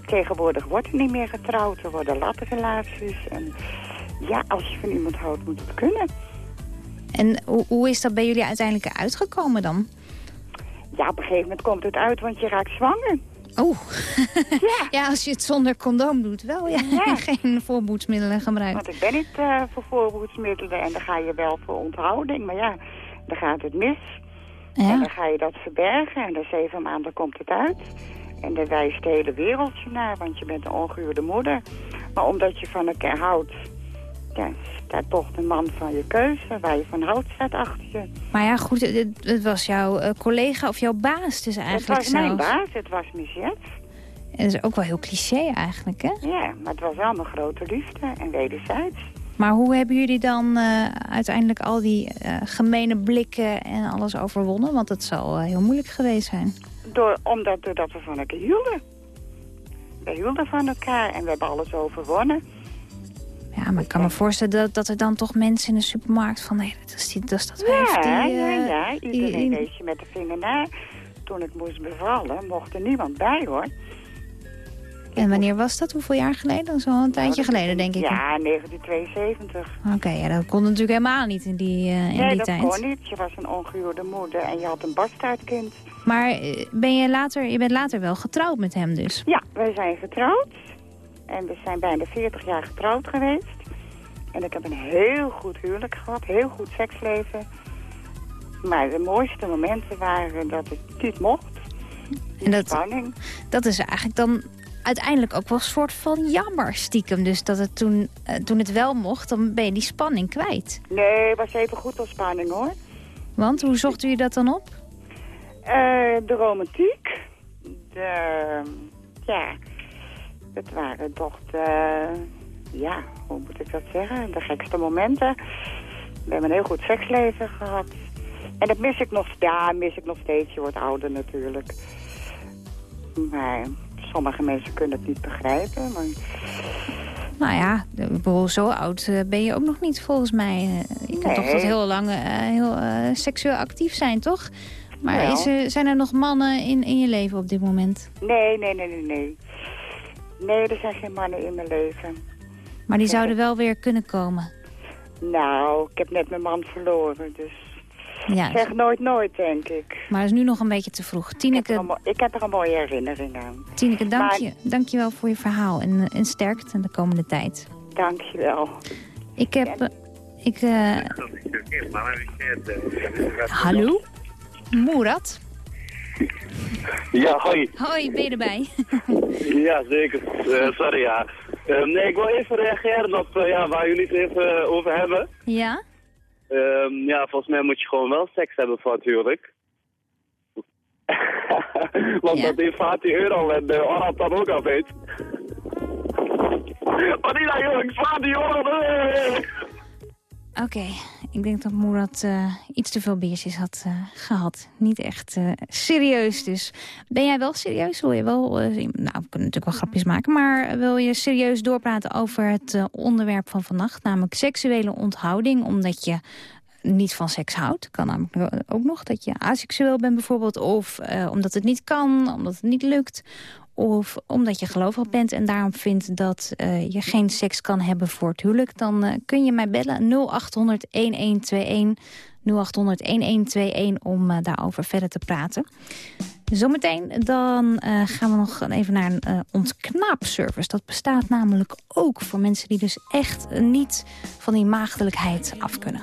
Tegenwoordig wordt er niet meer getrouwd, er worden latte relaties. En ja, als je van iemand houdt moet het kunnen. En hoe, hoe is dat bij jullie uiteindelijk uitgekomen dan? Ja, op een gegeven moment komt het uit, want je raakt zwanger. Oeh. ja. als je het zonder condoom doet, wel. Ja. Ja. Geen voorboedsmiddelen gebruikt. Want ik ben niet eh, voor voorbehoedsmiddelen en dan ga je wel voor onthouding. Maar ja, dan gaat het mis. Ja. En dan ga je dat verbergen en na zeven maanden komt het uit. En dan wijst de hele wereldje naar, want je bent een ongehuwde moeder. Maar omdat je van elkaar houdt, ja, staat toch de man van je keuze. Waar je van houdt, staat achter je. Maar ja, goed, het, het was jouw eh, collega of jouw baas dus Het eigenlijk was mijn baas, het was. En dat is ook wel heel cliché eigenlijk, hè? Ja, maar het was wel mijn grote liefde en wederzijds. Maar hoe hebben jullie dan eh, uiteindelijk al die eh, gemene blikken en alles overwonnen? Want het zal heel moeilijk geweest zijn. Door, omdat doordat we van elkaar hielden. We hielden van elkaar en we hebben alles overwonnen. Ja, maar ik kan me voorstellen dat, dat er dan toch mensen in de supermarkt van... nee, dat is, die, dat, is dat Ja, ja, eh, ja. die- Iedereen wees je met de vinger naar. Toen ik moest bevallen, mocht er niemand bij, hoor. En wanneer was dat? Hoeveel jaar geleden? Zo een tijdje geleden, denk ik. Ja, 1972. Oké, ja, dat kon natuurlijk helemaal niet in die, eh, in nee, die dat tijd. kon niet. Je was een ongehuwde moeder en je had een bastaardkind. Maar eh, ben je, later, je bent later wel getrouwd met hem dus? Ja, wij zijn getrouwd. En we zijn bijna 40 jaar getrouwd geweest. En ik heb een heel goed huwelijk gehad, heel goed seksleven. Maar de mooiste momenten waren dat het niet mocht. En dat, spanning. dat is eigenlijk dan uiteindelijk ook wel een soort van jammer stiekem. Dus dat het toen, eh, toen het wel mocht, dan ben je die spanning kwijt. Nee, het was even goed als spanning hoor. Want hoe zocht u dat dan op? Eh, de romantiek. De, ja, het waren toch de, ja, hoe moet ik dat zeggen? De gekste momenten. We hebben een heel goed seksleven gehad. En dat mis ik nog, ja, mis ik nog steeds. Je wordt ouder natuurlijk. Maar sommige mensen kunnen het niet begrijpen. Maar Nou ja, zo oud eh, ben je ook nog niet volgens mij. Eh, Je kan toch tot heel lang eh, heel seksueel actief zijn, toch? Maar is er, zijn er nog mannen in, in je leven op dit moment? nee, nee, nee, nee, nee. Nee, er zijn geen mannen in mijn leven. Maar die zouden wel weer kunnen komen. Nou, ik heb net mijn man verloren, dus Ja, zeg nooit nooit, denk ik. maar het is nu nog een beetje te vroeg. Ik heb, er Tineke, een, ik heb er een mooie herinnering aan. Tineke dank, Maar- je, dank je wel voor je verhaal en, en sterkte de komende tijd. Dank je wel. Ik heb... eh, ik, eh, hallo? Moerat? Ja, hoi. Hoi, ben je erbij? Ja, zeker. Eh, sorry, ja. Eh, nee, ik wil even reageren op eh, ja, waar jullie het even over hebben. ja? Ehm, ja, volgens mij moet je gewoon wel seks hebben voor het huwelijk. Want dat heeft Fatih Euro en uh, Orad dan ook al weet. Wat is dat, jongens? Fatih Euro! Oké, Ik denk dat Moerat uh, iets te veel biertjes had uh, gehad. Niet echt uh, serieus dus. Ben jij wel serieus? Wil je wel, nou, we kunnen natuurlijk wel grapjes maken... maar wil je serieus doorpraten over het onderwerp van vannacht... namelijk seksuele onthouding, omdat je niet van seks houdt. Kan namelijk ook nog dat je aseksueel bent bijvoorbeeld... of omdat het niet kan, omdat het niet lukt of omdat je gelovig bent en daarom vindt dat uh, je geen seks kan hebben voor het huwelijk... dan uh, kun je mij bellen 0800-1121, 0800-1121 om uh, daarover verder te praten. Zometeen dan gaan we nog even naar een ontknaapservice. Dat bestaat namelijk ook voor mensen die dus echt niet van die maagdelijkheid af kunnen.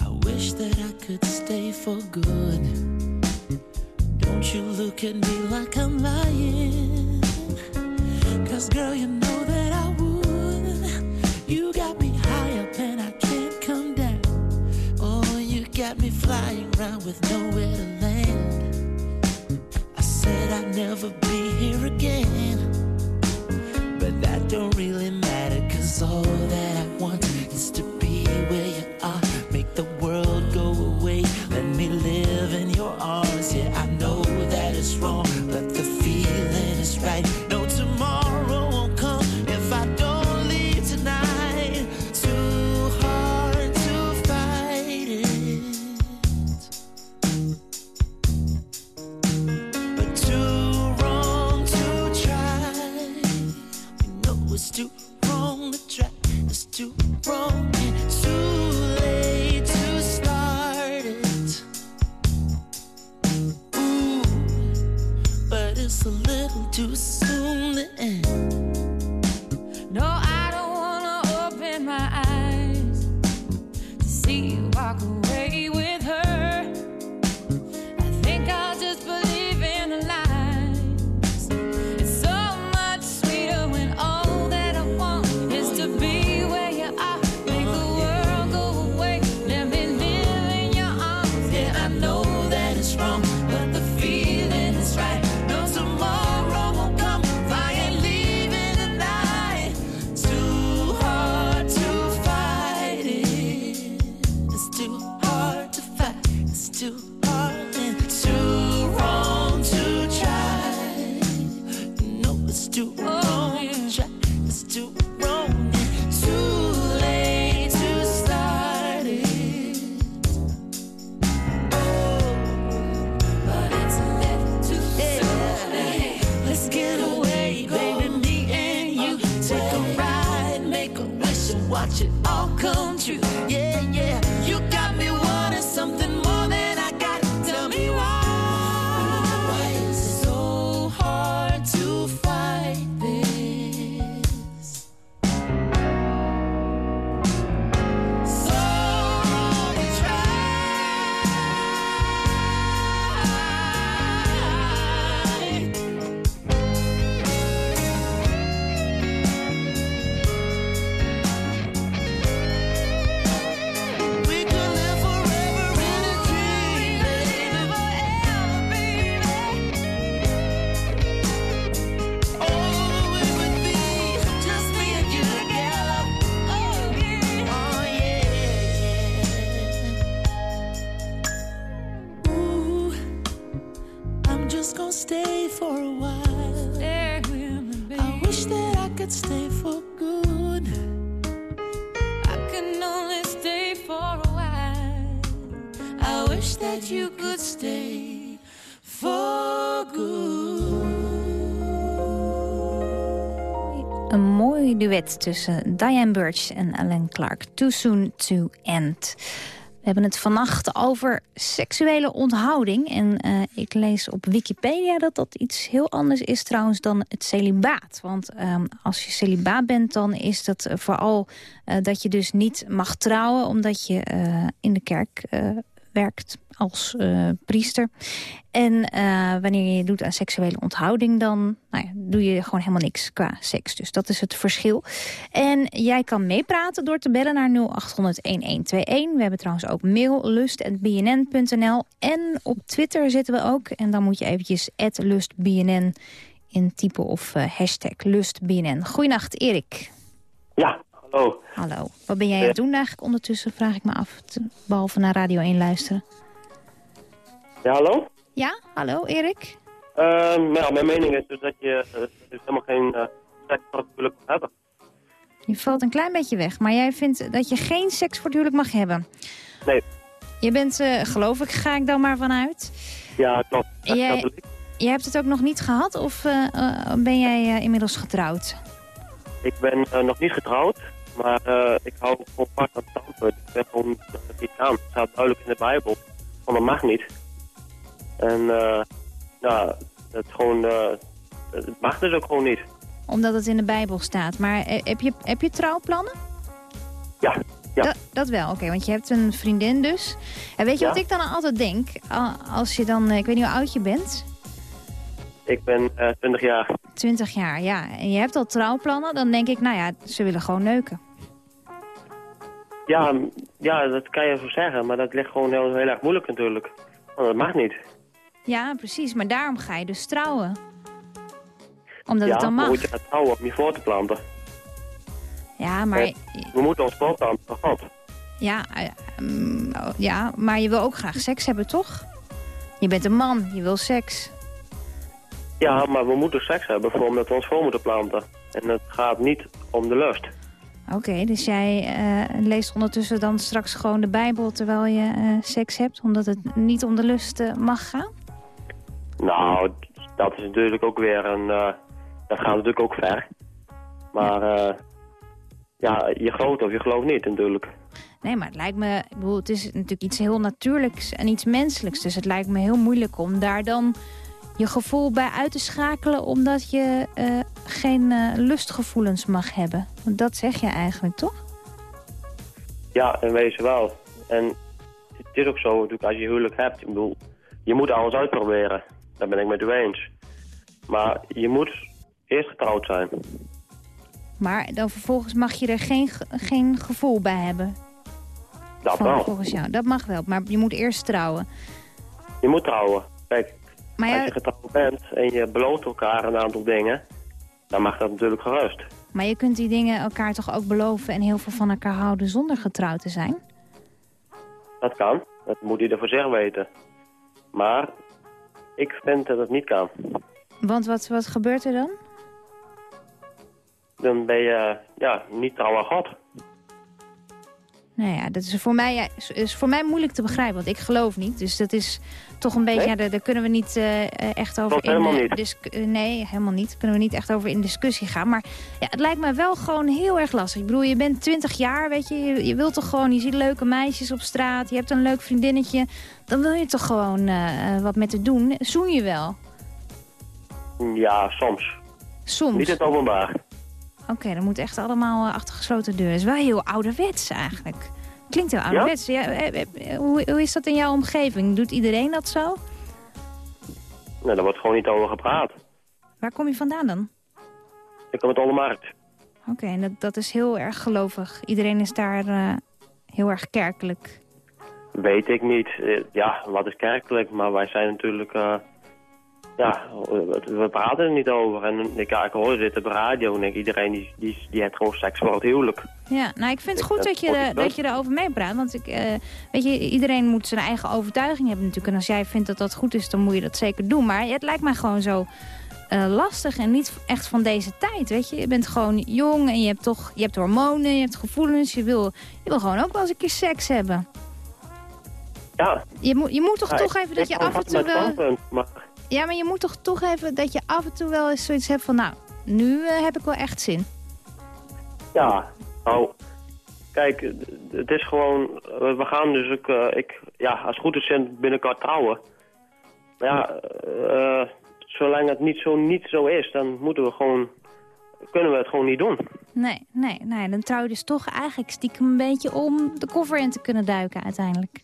I wish that I could stay for good. Don't you look at me like I'm lying. Cause girl, you know that I would. You got me high up and I can't come down. Oh, you got me flying around with nowhere to land. I said I'd never be here again. But that don't really matter, cause all to watch it all come true. Yeah, yeah. Tussen Diane Birch en Alan Clark. Too soon to end. We hebben het vannacht over seksuele onthouding. En eh, ik lees op Wikipedia dat dat iets heel anders is trouwens dan het celibaat. Want ehm, als je celibaat bent, dan is dat eh, vooral eh, dat je dus niet mag trouwen... omdat je in de kerk werkt als eh, priester. En eh, wanneer je doet aan seksuele onthouding... dan nou ja, doe je gewoon helemaal niks qua seks. Dus dat is het verschil. En jij kan meepraten door te bellen naar 0800-1121. We hebben trouwens ook mail lust.bnn.nl. En op Twitter zitten we ook. En dan moet je eventjes lustbnn intypen of eh, hashtag lustbnn. Goedenacht, Erik. Ja, Hallo. Hallo. Wat ben jij aan het doen eigenlijk ondertussen, vraag ik me af. te- Behalve naar Radio 1 luisteren. Ja, hallo? Ja, hallo Erik? Ehm, ja, mijn mening is dus dat je dus helemaal geen eh seks voor het huwelijk moet hebben. Je valt een klein beetje weg, maar jij vindt dat je geen seks voor het huwelijk mag hebben. Nee. Je bent, eh, geloof ik, ga ik dan maar vanuit. Ja, klopt. Jij, je hebt het ook nog niet gehad of ben jij inmiddels getrouwd? Ik ben nog niet getrouwd, maar ik hou gewoon vast aan het. Ik ben gewoon niet kan. Het staat duidelijk in de Bijbel. Van dat mag niet. En eh ja, het, gewoon, eh, het mag dus ook gewoon niet. Omdat het in de Bijbel staat. Maar eh, heb je, heb je trouwplannen? Ja, ja. Dat, dat wel, oké. want je hebt een vriendin dus. En weet je Ja. wat ik dan altijd denk? Als je dan, ik weet niet hoe oud je bent. Ik ben eh 20 jaar. 20 jaar, ja. En je hebt al trouwplannen. Dan denk ik, nou ja, ze willen gewoon neuken. Ja, ja, dat kan je zo zeggen, maar dat ligt gewoon heel, heel erg moeilijk natuurlijk. Want dat mag niet. Ja, precies. Maar daarom ga je dus trouwen. Omdat ja, het dan mag. moet je gaat trouwen om je voor te planten. Ja, maar, Eh, We moeten ons voorplanten voor God. ja, eh, mm, ja, maar je wil ook graag seks hebben, toch? Je bent een man, je wil seks. Ja, maar we moeten seks hebben voor omdat we ons voor moeten planten. En het gaat niet om de lust. Oké, dus jij eh, leest ondertussen dan straks gewoon de Bijbel terwijl je seks hebt, omdat het niet om de lust mag gaan? Nou, dat is natuurlijk ook weer een... eh, dat gaat natuurlijk ook ver. Maar eh, ja, je gelooft of je gelooft niet natuurlijk. Nee, maar het lijkt me, ik bedoel, het is natuurlijk iets heel natuurlijks en iets menselijks. Dus het lijkt me heel moeilijk om daar dan je gevoel bij uit te schakelen, omdat je eh, geen lustgevoelens mag hebben. Want dat zeg je eigenlijk, toch? Ja, in wezen wel. En het is ook zo, natuurlijk, als je huwelijk hebt, ik bedoel, je moet alles uitproberen. Daar ben ik met u eens. Maar je moet eerst getrouwd zijn. Maar dan vervolgens mag je er geen, ge- geen gevoel bij hebben. Dat Vol- wel. Volgens jou. Dat mag wel, maar je moet eerst trouwen. Je moet trouwen. Kijk, Maar als je getrouwd bent en je belooft elkaar een aantal dingen, dan mag dat natuurlijk gerust. maar je kunt die dingen elkaar toch ook beloven en heel veel van elkaar houden zonder getrouwd te zijn? Dat kan. Dat moet ieder voor zich weten. Maar ik vind dat het niet kan. Want wat, wat gebeurt er dan? Dan ben je ja, niet trouw aan God. Nou ja, dat is voor mij, is- voor mij moeilijk te begrijpen, want ik geloof niet. Dus dat is toch een beetje, Nee? ja, daar, daar kunnen we niet eh, eh, echt over helemaal eh, niet. nee, helemaal niet. Daar kunnen we niet echt over in discussie gaan. Maar ja, het lijkt me wel gewoon heel erg lastig. Ik bedoel, je bent 20 jaar, weet je, je, je wilt toch gewoon, je ziet leuke meisjes op straat, je hebt een leuk vriendinnetje. Dan wil je toch gewoon wat met haar doen. Zoen je wel? Ja, soms. Soms. Niet in het openbaar. Oké, dan moet echt allemaal eh, achter gesloten deuren. Dat is wel heel ouderwets eigenlijk. Klinkt heel ouderwets. Ja? eh, eh, hoe, hoe is dat in jouw omgeving? Doet iedereen dat zo? Nee, daar wordt gewoon niet over gepraat. Waar kom je vandaan dan? Ik kom uit Ollemarkt. Oké, en dat, dat is heel erg gelovig. Iedereen is daar heel erg kerkelijk. Weet ik niet. Ja, wat is kerkelijk? Maar wij zijn natuurlijk... ja, we, praten er niet over. En ik, ja, ik hoorde dit op de radio en ik, iedereen die, die, die heeft gewoon seks voor het huwelijk. Ja, nou ik vind het goed dat dat je, dat je erover meepraat. Want ik, eh, weet je, iedereen moet zijn eigen overtuiging hebben natuurlijk. En als jij vindt dat dat goed is, dan moet je dat zeker doen. Maar het lijkt mij gewoon zo eh, lastig en niet echt van deze tijd, weet je. Je bent gewoon jong en je hebt toch je hebt hormonen, je hebt gevoelens. Je wil, je wil gewoon ook wel eens een keer seks hebben. Ja. Je moet, je moet toch Ja, toch even dat je af en toe wel... Ja, maar je moet toch toch even dat je af en toe wel eens zoiets hebt van... Nou, nu eh, heb ik wel echt zin. Ja, nou, kijk, het is gewoon, we we gaan dus ook, eh, ik, ja, als het goed is binnenkort trouwen. Maar ja, eh, zolang het niet zo, niet zo is, dan moeten we gewoon, kunnen we het gewoon niet doen. Nee, nee, nee. Dan trouw je dus toch eigenlijk stiekem een beetje om de koffer in te kunnen duiken uiteindelijk.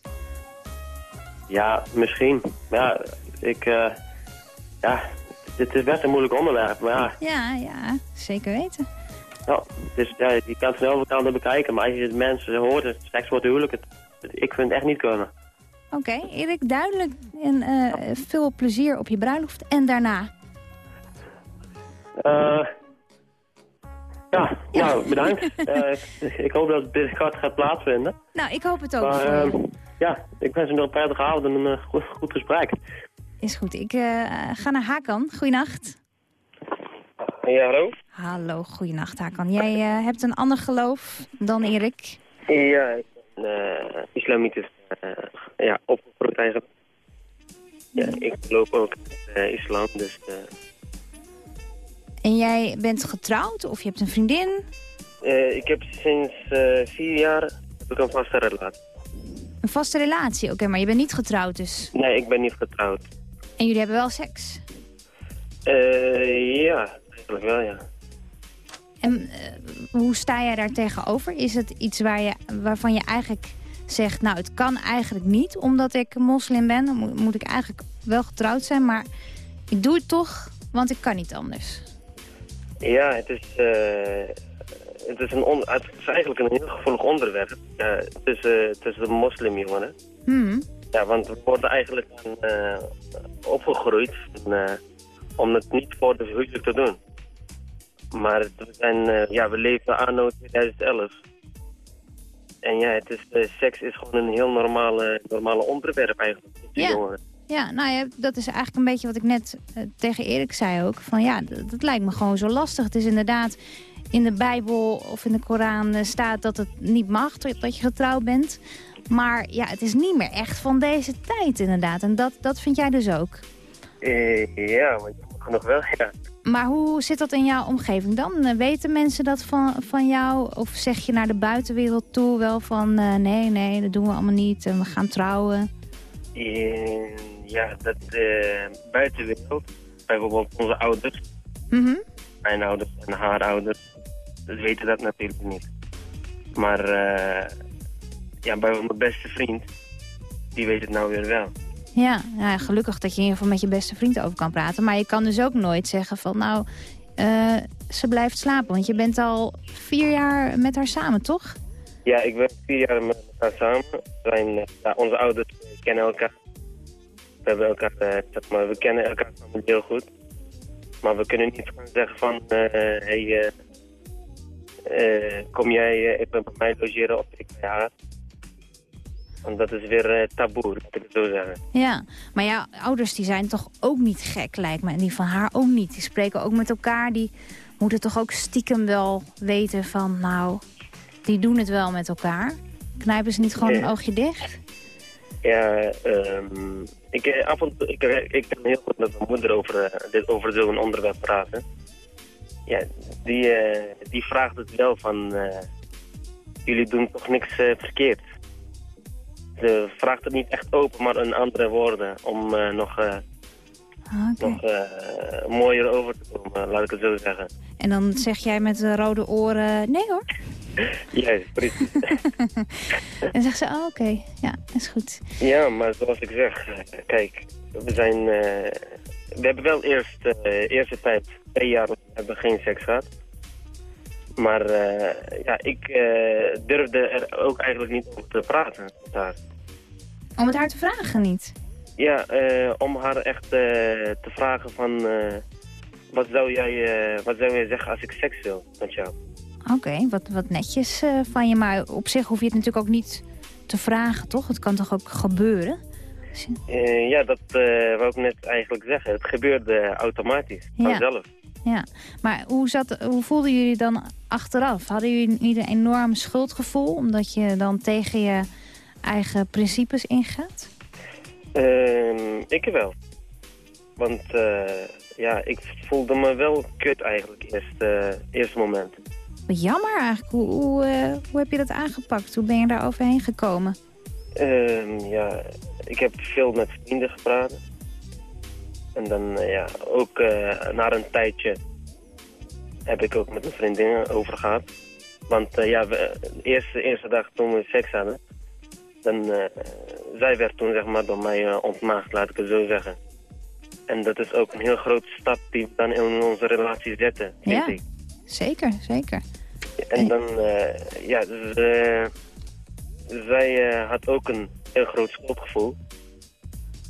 Ja, misschien. Maar ja, ik, eh, ja, dit is best een moeilijk onderwerp, maar ja, Ja, ja, zeker weten. ja, dus, ja je kan het van heel veel kanten bekijken, maar als je het mensen hoort, het seks wordt huwelijk, het, het- ik vind het echt niet kunnen. Oké, Erik, duidelijk. En eh, veel plezier op je bruiloft en daarna. Eh, Ja, nou, bedankt. Eh, ik hoop dat het binnenkort gaat plaatsvinden. Nou, ik hoop het ook. Maar ja, ik wens u nog een prettige avond en een goed, goed gesprek. Is goed. Ik eh, ga naar Hakan. Goeienacht. Ja, hallo? Hallo, goeienacht Hakan. Jij eh, hebt een ander geloof dan Erik. Ja, ik ben eh, islamitisch ja, opgegroeid eigenlijk. Ja, ik geloof ook in eh, islam, dus... En jij bent getrouwd of je hebt een vriendin. ik heb sinds vier jaar heb ik een vaste relatie. Een vaste relatie. Oké, maar je bent niet getrouwd dus. Nee, ik ben niet getrouwd. En jullie hebben wel seks. Eh, ja, eigenlijk wel, ja. En eh, hoe sta jij daar tegenover? Is het iets waar je, waarvan je eigenlijk zegt... nou, het kan eigenlijk niet omdat ik moslim ben. Dan moet, moet ik eigenlijk wel getrouwd zijn. Maar ik doe het toch, want ik kan niet anders. Ja, het is, eh, het is, een on- het is eigenlijk een heel gevoelig onderwerp tussen, tussen de moslimjongeren. Hmm. Ja, want we worden eigenlijk eh, opgegroeid eh, om het niet voor de huwelijk te doen. Maar het- we, zijn, eh, ja, we leven anno 2011. En ja, het is, seks is gewoon een heel normale, normale onderwerp eigenlijk. Ja. jongeren. Ja, nou ja, dat is eigenlijk een beetje wat ik net tegen Erik zei ook. Van ja, dat, dat lijkt me gewoon zo lastig. Het is inderdaad in de Bijbel of in de Koran staat dat het niet mag dat je getrouwd bent. Maar ja, het is niet meer echt van deze tijd inderdaad. En dat, dat vind jij dus ook. Eh, ja, maar nog wel, ja. Maar hoe zit dat in jouw omgeving dan? Eh, Weten mensen dat van, van jou? Of zeg je naar de buitenwereld toe wel van... eh, nee, nee, dat doen we allemaal niet en we gaan trouwen? Ja, dat buitenwereld, bijvoorbeeld onze ouders, Mhm. mijn ouders en haar ouders, dat weten dat natuurlijk niet. Maar ja, bij mijn beste vriend, die weet het nou weer wel. Ja, nou ja, gelukkig dat je in ieder geval met je beste vriend over kan praten. Maar je kan dus ook nooit zeggen van nou, eh, ze blijft slapen. Want je bent al vier jaar met haar samen, toch? Ja, ik ben vier jaar met haar samen. Zijn, eh, ja, onze ouders eh, kennen elkaar. We hebben elkaar, zeg maar, we kennen elkaar heel goed. Maar we kunnen niet gaan zeggen van, hey, kom jij even bij mij logeren of ik bij haar. Want dat is weer eh, taboe, laat ik het zo zeggen. Ja, maar ja, ouders die zijn toch ook niet gek, lijkt me. En die van haar ook niet. Die spreken ook met elkaar. Die moeten toch ook stiekem wel weten van, nou, die doen het wel met elkaar. Knijpen ze niet gewoon een oogje dicht? Ja, ehm, ik, eh, af en toe, ik, eh, ik kan heel goed met mijn moeder over, dit, over zo'n onderwerp praten. Ja, die, die vraagt het wel van, jullie doen toch niks verkeerd. Ze vraagt het niet echt open, maar in andere woorden, om eh, nog, eh, Ah, nog eh, mooier over te komen, laat ik het zo zeggen. En dan zeg jij met de rode oren, nee hoor. Juist, precies. En zegt ze, oh, oké, ja, is goed. Ja, maar zoals ik zeg, kijk, we zijn, we hebben wel eerst, eerste tijd, twee jaar, hebben geen seks gehad. Maar eh, ja, ik eh, durfde er ook eigenlijk niet over te praten met haar. Om het haar te vragen niet. Ja, eh, om haar echt te vragen van, wat, zou jij, wat zou jij zeggen als ik seks wil met jou? Oké, wat, wat netjes van je. Maar op zich hoef je het natuurlijk ook niet te vragen, toch? Het kan toch ook gebeuren? Ja, dat wou ik net eigenlijk zeggen. Het gebeurde automatisch, vanzelf. Ja, maar hoe, zat, hoe voelden jullie dan achteraf? Hadden jullie niet een enorm schuldgevoel... omdat je dan tegen je eigen principes ingaat? Ehm, ik wel. Want eh, ja, ik voelde me wel kut eigenlijk eerst, eh eerste moment. Wat jammer eigenlijk. Hoe, hoe, eh, hoe heb je dat aangepakt? Hoe ben je daar overheen gekomen? Ehm, ja, ik heb veel met vrienden gepraat. En dan eh, ja, ook eh, na een tijdje heb ik ook met mijn vriendinnen over gehad. Want eh, ja, we, de eerste, eerste dag toen we seks hadden, dan, zij werd toen zeg maar door mij ontmaagd, laat ik het zo zeggen. En dat is ook een heel grote stap die we dan in onze relatie zetten, vind Ja, ik. zeker, zeker. En dan, ja, dus, zij had ook een heel groot schuldgevoel.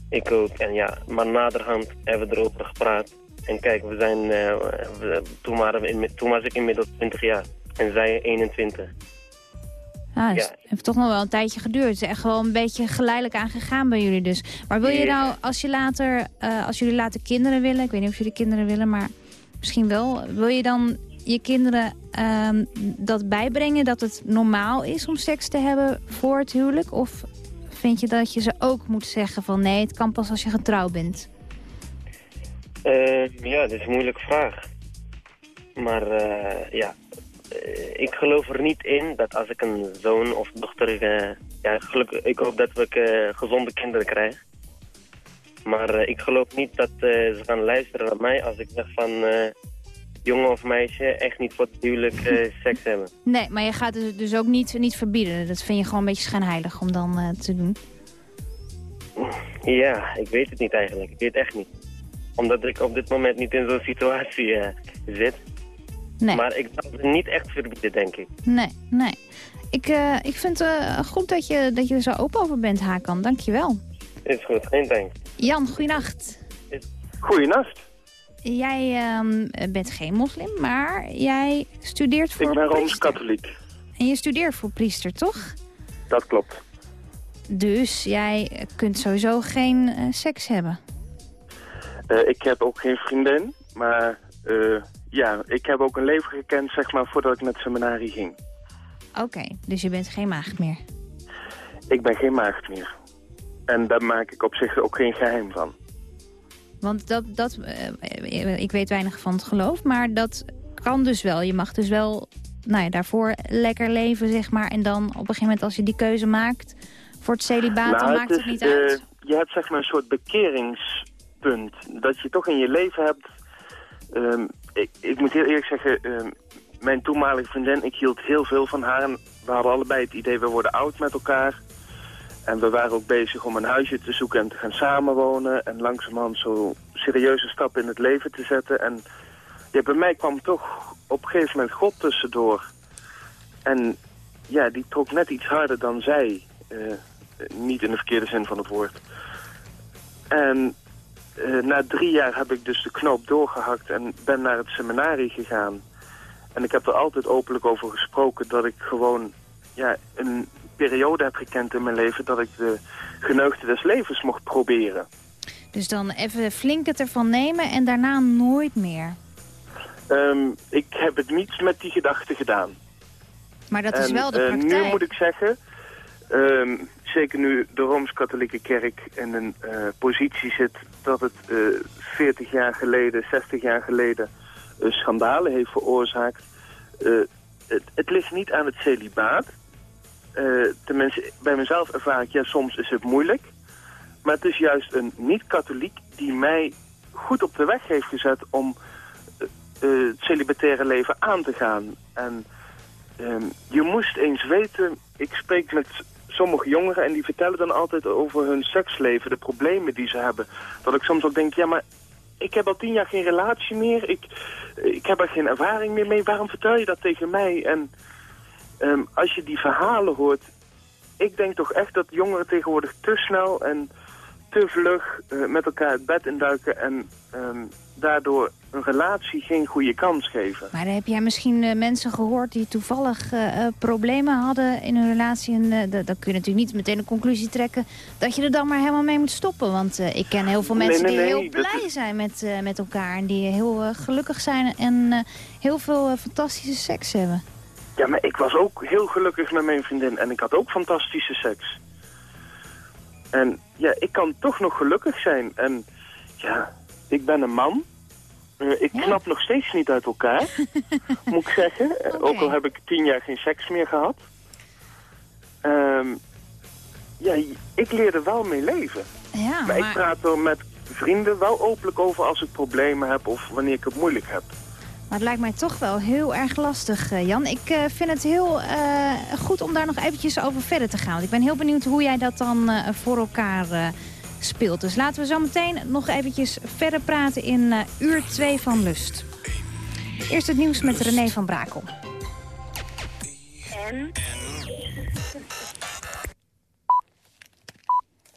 Ik ook. En ja, maar naderhand hebben we erover gepraat. En kijk, we zijn, eh, we- toen, waren we in, toen was ik inmiddels 20 jaar. En zij 21. Ah, dus Ja. het heeft toch nog wel een tijdje geduurd. Het is echt wel een beetje geleidelijk aangegaan bij jullie dus. Maar wil je nou, als, je later, eh, als jullie later kinderen willen... ik weet niet of jullie kinderen willen, maar misschien wel... wil je dan je kinderen ehm, dat bijbrengen dat het normaal is om seks te hebben voor het huwelijk? Of vind je dat je ze ook moet zeggen van nee, het kan pas als je getrouwd bent? Eh, ja, dat is een moeilijke vraag. Maar eh, ja, eh, ik geloof er niet in dat als ik een zoon of dochter... eh, ja, gelukkig, ik hoop dat ik gezonde kinderen krijg. Maar ik geloof niet dat ze gaan luisteren naar mij als ik zeg van... jongen of meisje, echt niet voor het huwelijk eh, seks hebben. Nee, maar je gaat het dus ook niet, niet verbieden. Dat vind je gewoon een beetje schijnheilig om dan eh, te doen. Ja, ik weet het niet eigenlijk. Ik weet het echt niet. Omdat ik op dit moment niet in zo'n situatie eh, zit. Nee. Maar ik zal het niet echt verbieden, denk ik. Nee, nee. Ik, eh, ik vind het eh, goed dat je, dat je er zo open over bent, Hakan. Dank je wel. Is goed, geen dank. Jan, goeienacht. Goeienacht. Jij ehm, bent geen moslim, maar jij studeert voor Ik ben. Rooms-Katholiek. En je studeert voor priester, toch? Dat klopt. Dus jij kunt sowieso geen eh, seks hebben. Eh, ik heb ook geen vriendin, maar eh, ja, ik heb ook een leven gekend, zeg maar, voordat ik naar het seminarie ging. Oké, dus je bent geen maagd meer. Ik ben geen maagd meer. En daar maak ik op zich ook geen geheim van. Want dat, dat eh, ik weet weinig van het geloof, maar dat kan dus wel. Je mag dus wel nou ja, daarvoor lekker leven, zeg maar. En dan op een gegeven moment als je die keuze maakt voor het celibaat, dan Nou, maakt het is, niet uit. Je hebt zeg maar een soort bekeringspunt. Dat je toch in je leven hebt... ehm, ik, ik moet heel eerlijk zeggen, ehm, mijn toenmalige vriendin, ik hield heel veel van haar. En we hadden allebei het idee, we worden oud met elkaar. En we waren ook bezig om een huisje te zoeken en te gaan samenwonen. En langzamerhand zo serieuze stappen in het leven te zetten. En bij mij kwam toch op een gegeven moment God tussendoor. En ja, die trok net iets harder dan zij. Eh, niet in de verkeerde zin van het woord. En eh, na drie jaar heb ik dus de knoop doorgehakt en ben naar het seminarie gegaan. En ik heb er altijd openlijk over gesproken dat ik gewoon ja, een periode heb gekend in mijn leven... dat ik de geneugde des levens mocht proberen. Dus dan even flink het ervan nemen en daarna nooit meer. Ehm, ik heb het niet met die gedachte gedaan. Maar dat is wel de eh, praktijk. nu moet ik zeggen, ehm, zeker nu de Rooms-Katholieke Kerk in een eh, positie zit dat het eh 40 jaar geleden, 60 jaar geleden eh, schandalen heeft veroorzaakt. Eh, het, het ligt niet aan het celibaat. Eh, tenminste, bij mezelf ervaar ik, ja, soms is het moeilijk. Maar het is juist een niet-katholiek die mij goed op de weg heeft gezet om eh, eh, het celibataire leven aan te gaan. En Ehm, je moest eens weten, ik spreek met sommige jongeren en die vertellen dan altijd over hun seksleven, de problemen die ze hebben. Dat ik soms ook denk, ja maar ik heb al tien jaar geen relatie meer, ik, ik heb er geen ervaring meer mee, waarom vertel je dat tegen mij? En ehm, als je die verhalen hoort, ik denk toch echt dat jongeren tegenwoordig te snel en te vlug eh, met elkaar het bed induiken en ehm, daardoor een relatie geen goede kans geven. Maar dan heb jij misschien eh, mensen gehoord die toevallig eh, problemen hadden in hun relatie. En da- dan kun je natuurlijk niet meteen de conclusie trekken dat je er dan maar helemaal mee moet stoppen. Want ik ken heel veel Nee, mensen nee, die heel blij is- zijn met, met elkaar. En die heel gelukkig zijn en heel veel fantastische seks hebben. Ja, maar ik was ook heel gelukkig met mijn vriendin en ik had ook fantastische seks. En ja, ik kan toch nog gelukkig zijn. En ja, ik ben een man. Eh, ik knap nog steeds niet uit elkaar, moet ik zeggen. Eh, Ook al heb ik tien jaar geen seks meer gehad. Ehm, ja, ik leer er wel mee leven. Ja, maar, ik praat er met vrienden wel openlijk over als ik problemen heb of wanneer ik het moeilijk heb. Maar het lijkt mij toch wel heel erg lastig, eh, Jan. Ik eh, vind het heel eh, goed om daar nog eventjes over verder te gaan. Ik ben heel benieuwd hoe jij dat dan voor elkaar speelt. Dus laten we zo meteen nog eventjes verder praten in uur 2 van Lust. Eerst het nieuws met René van Brakel. En